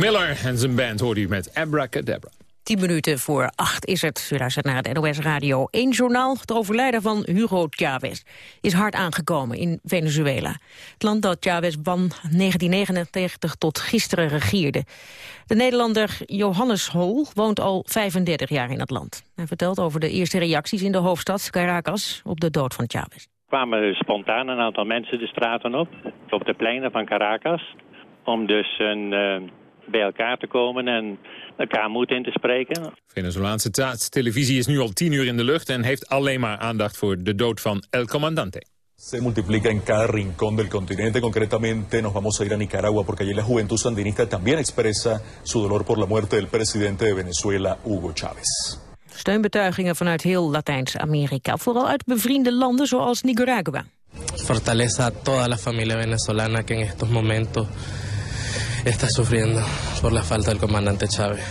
Miller en zijn band hoorde u met Abracadabra. 10 minuten voor acht is het. U luistert naar het NOS Radio 1 journaal. Het overlijden van Hugo Chavez is hard aangekomen in Venezuela. Het land dat Chavez van 1999 tot gisteren regeerde. De Nederlander Johannes Hol woont al 35 jaar in het land. Hij vertelt over de eerste reacties in de hoofdstad Caracas op de dood van Chavez. kwamen spontaan een aantal mensen de straten op, op de pleinen van Caracas, om dus een, eh, bij elkaar te komen en elkaar moed in te spreken. Venezolaanse televisie is nu al tien uur in de lucht... en heeft alleen maar aandacht voor de dood van El Comandante. se multiplica en cada rincón del continente. Concretamente nos vamos a ir a Nicaragua porque allí la juventud sandinista también expresa su dolor por la muerte del presidente de Venezuela, Hugo Chávez. Steunbetuigingen vanuit heel Latijns-Amerika. Vooral uit bevriende landen zoals Nicaragua. fortaleza a toda la familia venezolana que en estos momentos está sufriendo por la falta del comandante Chávez.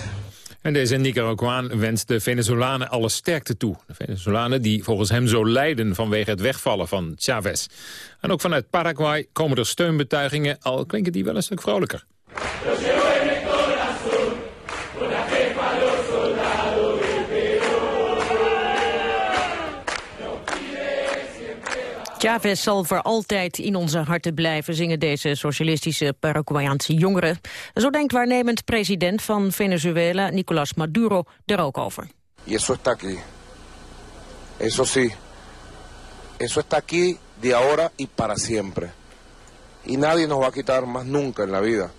En deze Nicaraguaan wenst de Venezolanen alle sterkte toe. De Venezolanen die volgens hem zo lijden vanwege het wegvallen van Chavez. En ook vanuit Paraguay komen er steunbetuigingen, al klinken die wel een stuk vrolijker. Chavez zal voor altijd in onze harten blijven, zingen deze socialistische Paraguayaanse jongeren. Zo denkt waarnemend president van Venezuela, Nicolás Maduro, er ook over. Eso está aquí. Eso sí. Eso está aquí de ahora y para siempre. Y nadie nos va a quitar más nunca en la vida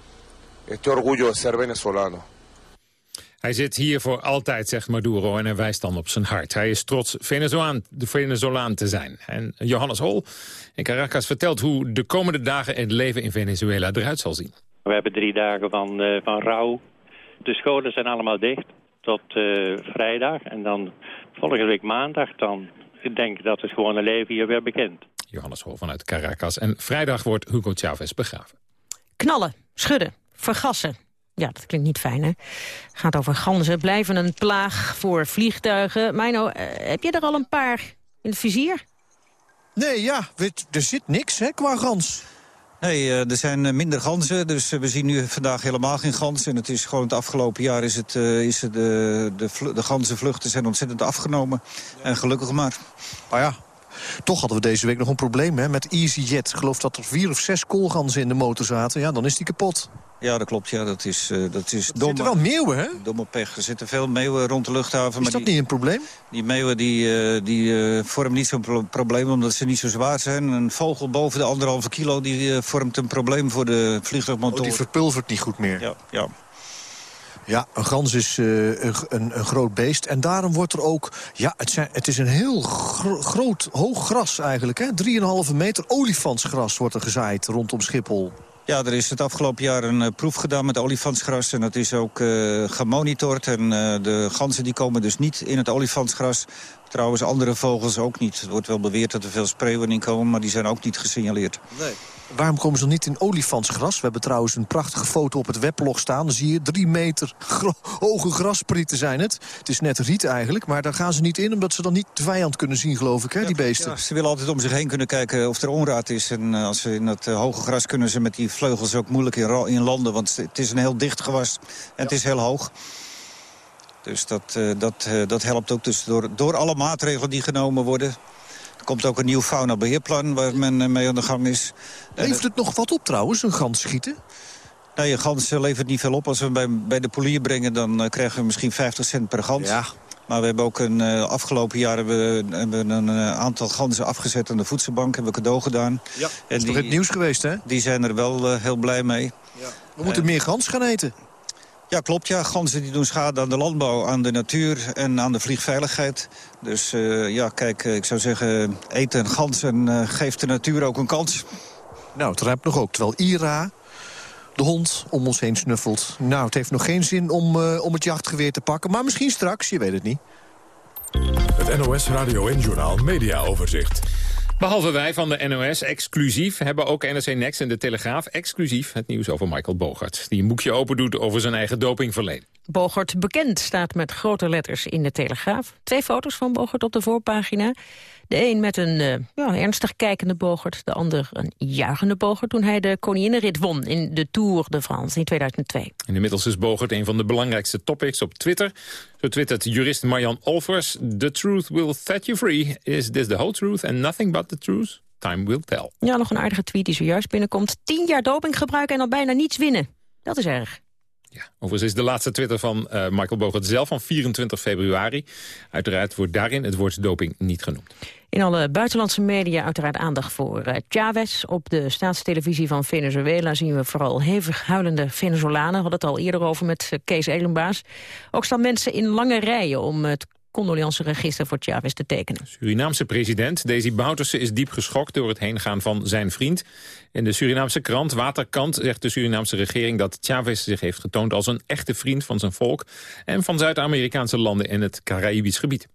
este orgullo de ser venezolano. Hij zit hier voor altijd, zegt Maduro, en hij wijst dan op zijn hart. Hij is trots Venezolaan, de Venezolaan te zijn. En Johannes Hol in Caracas vertelt hoe de komende dagen het leven in Venezuela eruit zal zien. We hebben drie dagen van, eh, van rouw. De scholen zijn allemaal dicht tot eh, vrijdag. En dan volgende week maandag, dan denk ik dat het gewone leven hier weer begint. Johannes Hol vanuit Caracas. En vrijdag wordt Hugo Chavez begraven. Knallen, schudden, vergassen. Ja, dat klinkt niet fijn, hè? Gaat over ganzen, blijven een plaag voor vliegtuigen. Mino, eh, heb je er al een paar in het vizier? Nee, ja, weet- er zit niks hè, qua gans. Nee, eh, er zijn eh, minder ganzen, dus we zien nu vandaag helemaal geen gans. En het is gewoon het afgelopen jaar is het, eh, is het, de, de, de ganzenvluchten zijn ontzettend afgenomen. En gelukkig maar. Maar ja, toch hadden we deze week nog een probleem hè, met EasyJet. Ik geloof dat er vier of zes koolganzen in de motor zaten. Ja, dan is die kapot. Ja, dat klopt. Ja, dat is, eh dat is Er zitten wel meeuwen, hè? Domme pech. Er zitten veel meeuwen rond de luchthaven. Is dat niet een probleem? Die meeuwen die, eh, die eh, vormen niet zo'n pro- probleem omdat ze niet zo zwaar zijn. Een vogel boven de anderhalve kilo die, vormt een probleem voor de vliegtuigmotor. Oh, die verpulvert niet goed meer. Ja, ja. Ja, een gans is eh, een, een, een groot beest. En daarom wordt er ook... Ja, het, zijn, het is een heel gro- groot, hoog gras eigenlijk. hè? 3,5 meter olifantsgras wordt er gezaaid rondom Schiphol. Ja, er is het afgelopen jaar een eh, proef gedaan met olifantsgras. En dat is ook eh, gemonitord. En eh, de ganzen die komen dus niet in het olifantsgras. Trouwens, andere vogels ook niet. Het wordt wel beweerd dat er veel spreeuwen in komen, maar die zijn ook niet gesignaleerd. Nee. Waarom komen ze dan niet in olifantsgras? We hebben trouwens een prachtige foto op het weblog staan. Dan zie je drie meter hoge grasprieten zijn het. Het is net riet eigenlijk, maar daar gaan ze niet in... omdat ze dan niet de vijand kunnen zien, geloof ik, hè, die beesten. Ja, ze willen altijd om zich heen kunnen kijken of er onraad is. En eh, als ze in dat eh, hoge gras kunnen ze met die vleugels ook moeilijk in, in landen. Want het is een heel dicht gewas en het is heel hoog. Dus dat, eh, dat, dat helpt ook dus door, door alle maatregelen die genomen worden. Er komt ook een nieuw faunabeheerplan waar men eh, mee aan de gang is. Levert het nog wat op trouwens, een gans schieten? Nee, een gans eh, levert niet veel op. Als we hem bij, bij de polier brengen, dan eh, krijgen we misschien 50 cent per gans. Ja. Maar we hebben ook een uh, afgelopen jaar hebben, we- hebben een aantal ganzen afgezet aan de voedselbank. Hebben we cadeau gedaan. Ja, dat is toch het nieuws geweest, hè? Die zijn er wel uh, heel blij mee. We moeten meer gans gaan eten. Ja, klopt. Ja. Ganzen die doen schade aan de landbouw, aan de natuur en aan de vliegveiligheid. Dus uh, ja, kijk, ik zou zeggen, eten een gans en uh, geeft de natuur ook een kans. Nou, het ruimt nog ook. Terwijl Ira, de hond, om ons heen snuffelt. Nou, het heeft nog geen zin om, uh, om het jachtgeweer te pakken. Maar misschien straks, je weet het niet. Het NOS Radio en Journaal Media Overzicht. Behalve wij van de NOS exclusief hebben ook NRC Next en de Telegraaf exclusief het nieuws over Michael Bogart. Die een boekje open doet over zijn eigen dopingverleden. Bogert bekend staat met grote letters in de Telegraaf. Twee foto's van Bogert op de voorpagina. De een met een uh, ja, ernstig kijkende Bogert, de ander een juichende Bogert... toen hij de koninginnenrit won in de Tour de France in 2002. En inmiddels is Bogert een van de belangrijkste topics op Twitter. Zo twittert jurist Marjan Olvers... The truth will set you free. Is this the whole truth and nothing but the truth? Time will tell. Ja, nog een aardige tweet die zojuist binnenkomt. Tien jaar doping gebruiken en al bijna niets winnen. Dat is erg. Overigens is de laatste Twitter van uh, Michael Bogert zelf van 24 februari. Uiteraard wordt daarin het woord doping niet genoemd. In alle buitenlandse media uiteraard aandacht voor uh, Chavez. Op de staatstelevisie van Venezuela zien we vooral hevig huilende Venezolanen. We hadden het al eerder over met uh, Kees Elenbaas. Ook staan mensen in lange rijen om het condoleanceregister voor Chavez te tekenen. Surinaamse president Desi Bouterse is diep geschokt door het heengaan van zijn vriend. In de Surinaamse krant Waterkant zegt de Surinaamse regering dat Chavez zich heeft getoond als een echte vriend van zijn volk en van Zuid-Amerikaanse landen in het Caraïbisch gebied.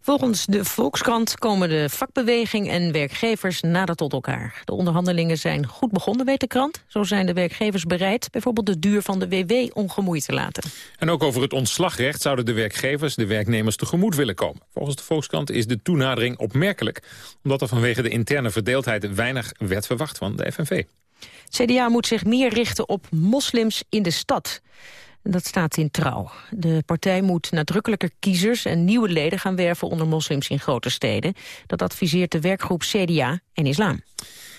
Volgens de Volkskrant komen de vakbeweging en werkgevers nader tot elkaar. De onderhandelingen zijn goed begonnen, weet de krant. Zo zijn de werkgevers bereid bijvoorbeeld de duur van de WW ongemoeid te laten. En ook over het ontslagrecht zouden de werkgevers de werknemers tegemoet willen komen. Volgens de Volkskrant is de toenadering opmerkelijk... omdat er vanwege de interne verdeeldheid weinig werd verwacht van de FNV. CDA moet zich meer richten op moslims in de stad. Dat staat in trouw. De partij moet nadrukkelijker kiezers en nieuwe leden gaan werven onder moslims in grote steden. Dat adviseert de werkgroep CDA en Islam.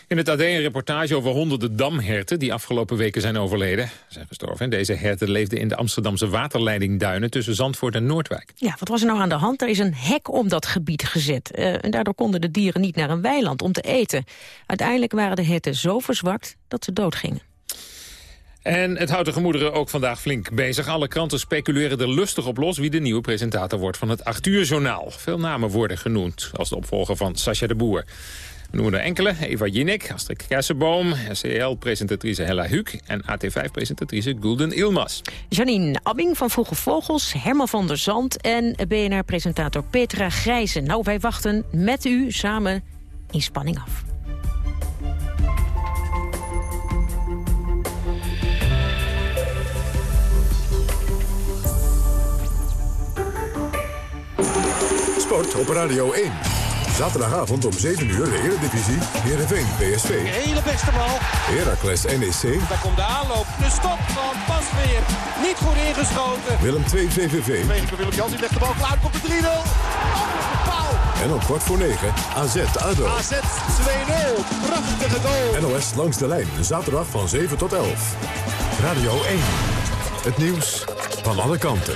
In het AD een reportage over honderden damherten die afgelopen weken zijn overleden. Zijn gestorven. Deze herten leefden in de Amsterdamse waterleidingduinen tussen Zandvoort en Noordwijk. Ja, wat was er nou aan de hand? Er is een hek om dat gebied gezet. Uh, en daardoor konden de dieren niet naar een weiland om te eten. Uiteindelijk waren de herten zo verzwakt dat ze doodgingen. En het houdt de gemoederen ook vandaag flink bezig. Alle kranten speculeren er lustig op los wie de nieuwe presentator wordt van het 8 uur journaal. Veel namen worden genoemd als de opvolger van Sascha de Boer. We noemen er enkele. Eva Jinek, Astrid Kersenboom, SCL-presentatrice Hella Huuk... en AT5-presentatrice Gulden Ilmas. Janine Abbing van Vroege Vogels, Herman van der Zand... en BNR-presentator Petra Grijzen. Nou, wij wachten met u samen in spanning af. Sport op Radio 1. Zaterdagavond om 7 uur de Eredivisie, Heerenveen, PSV. Hele beste bal. Heracles, NEC. Daar komt de aanloop. De stop van Pasveer. Niet goed ingeschoten. Willem 2, VVV. Wegen Willem Jans, die legt de bal klaar. Komt de 3-0. Oh. En om kwart voor 9 AZ, ADO. AZ 2-0. Prachtige goal. NOS langs de lijn, zaterdag van 7 tot 11. Radio 1. Het nieuws van alle kanten.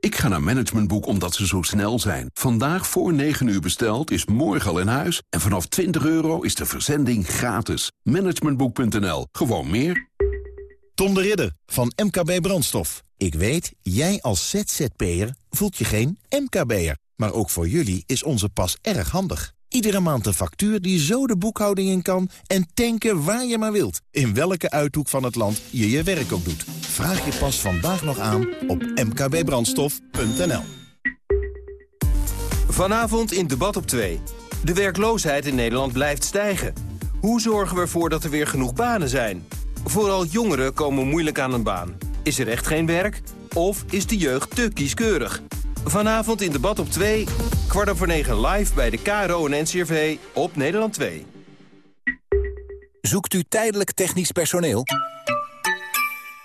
Ik ga naar Managementboek omdat ze zo snel zijn. Vandaag voor 9 uur besteld is morgen al in huis. En vanaf 20 euro is de verzending gratis. Managementboek.nl. Gewoon meer. Tom de Ridder van MKB Brandstof. Ik weet, jij als ZZP'er voelt je geen MKB'er. Maar ook voor jullie is onze pas erg handig. Iedere maand een factuur die zo de boekhouding in kan... en tanken waar je maar wilt. In welke uithoek van het land je je werk ook doet. Vraag je pas vandaag nog aan op mkbbrandstof.nl. Vanavond in Debat op 2. De werkloosheid in Nederland blijft stijgen. Hoe zorgen we ervoor dat er weer genoeg banen zijn? Vooral jongeren komen moeilijk aan een baan. Is er echt geen werk? Of is de jeugd te kieskeurig? Vanavond in Debat op 2, kwart over 9 live bij de KRO en NCRV op Nederland 2. Zoekt u tijdelijk technisch personeel?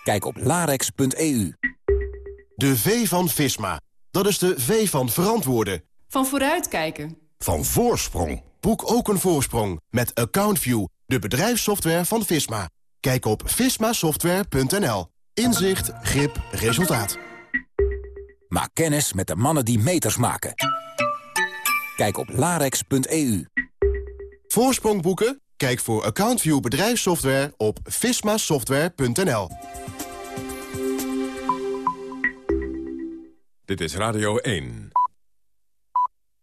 Kijk op larex.eu. De V van Visma. Dat is de V van verantwoorden. Van vooruitkijken. Van voorsprong. Boek ook een voorsprong met AccountView, de bedrijfssoftware van Visma. Kijk op vismasoftware.nl. Inzicht, grip, resultaat. Maak kennis met de mannen die meters maken. Kijk op larex.eu. Voorsprong boeken? Kijk voor AccountView bedrijfssoftware op vismasoftware.nl. Dit is Radio 1.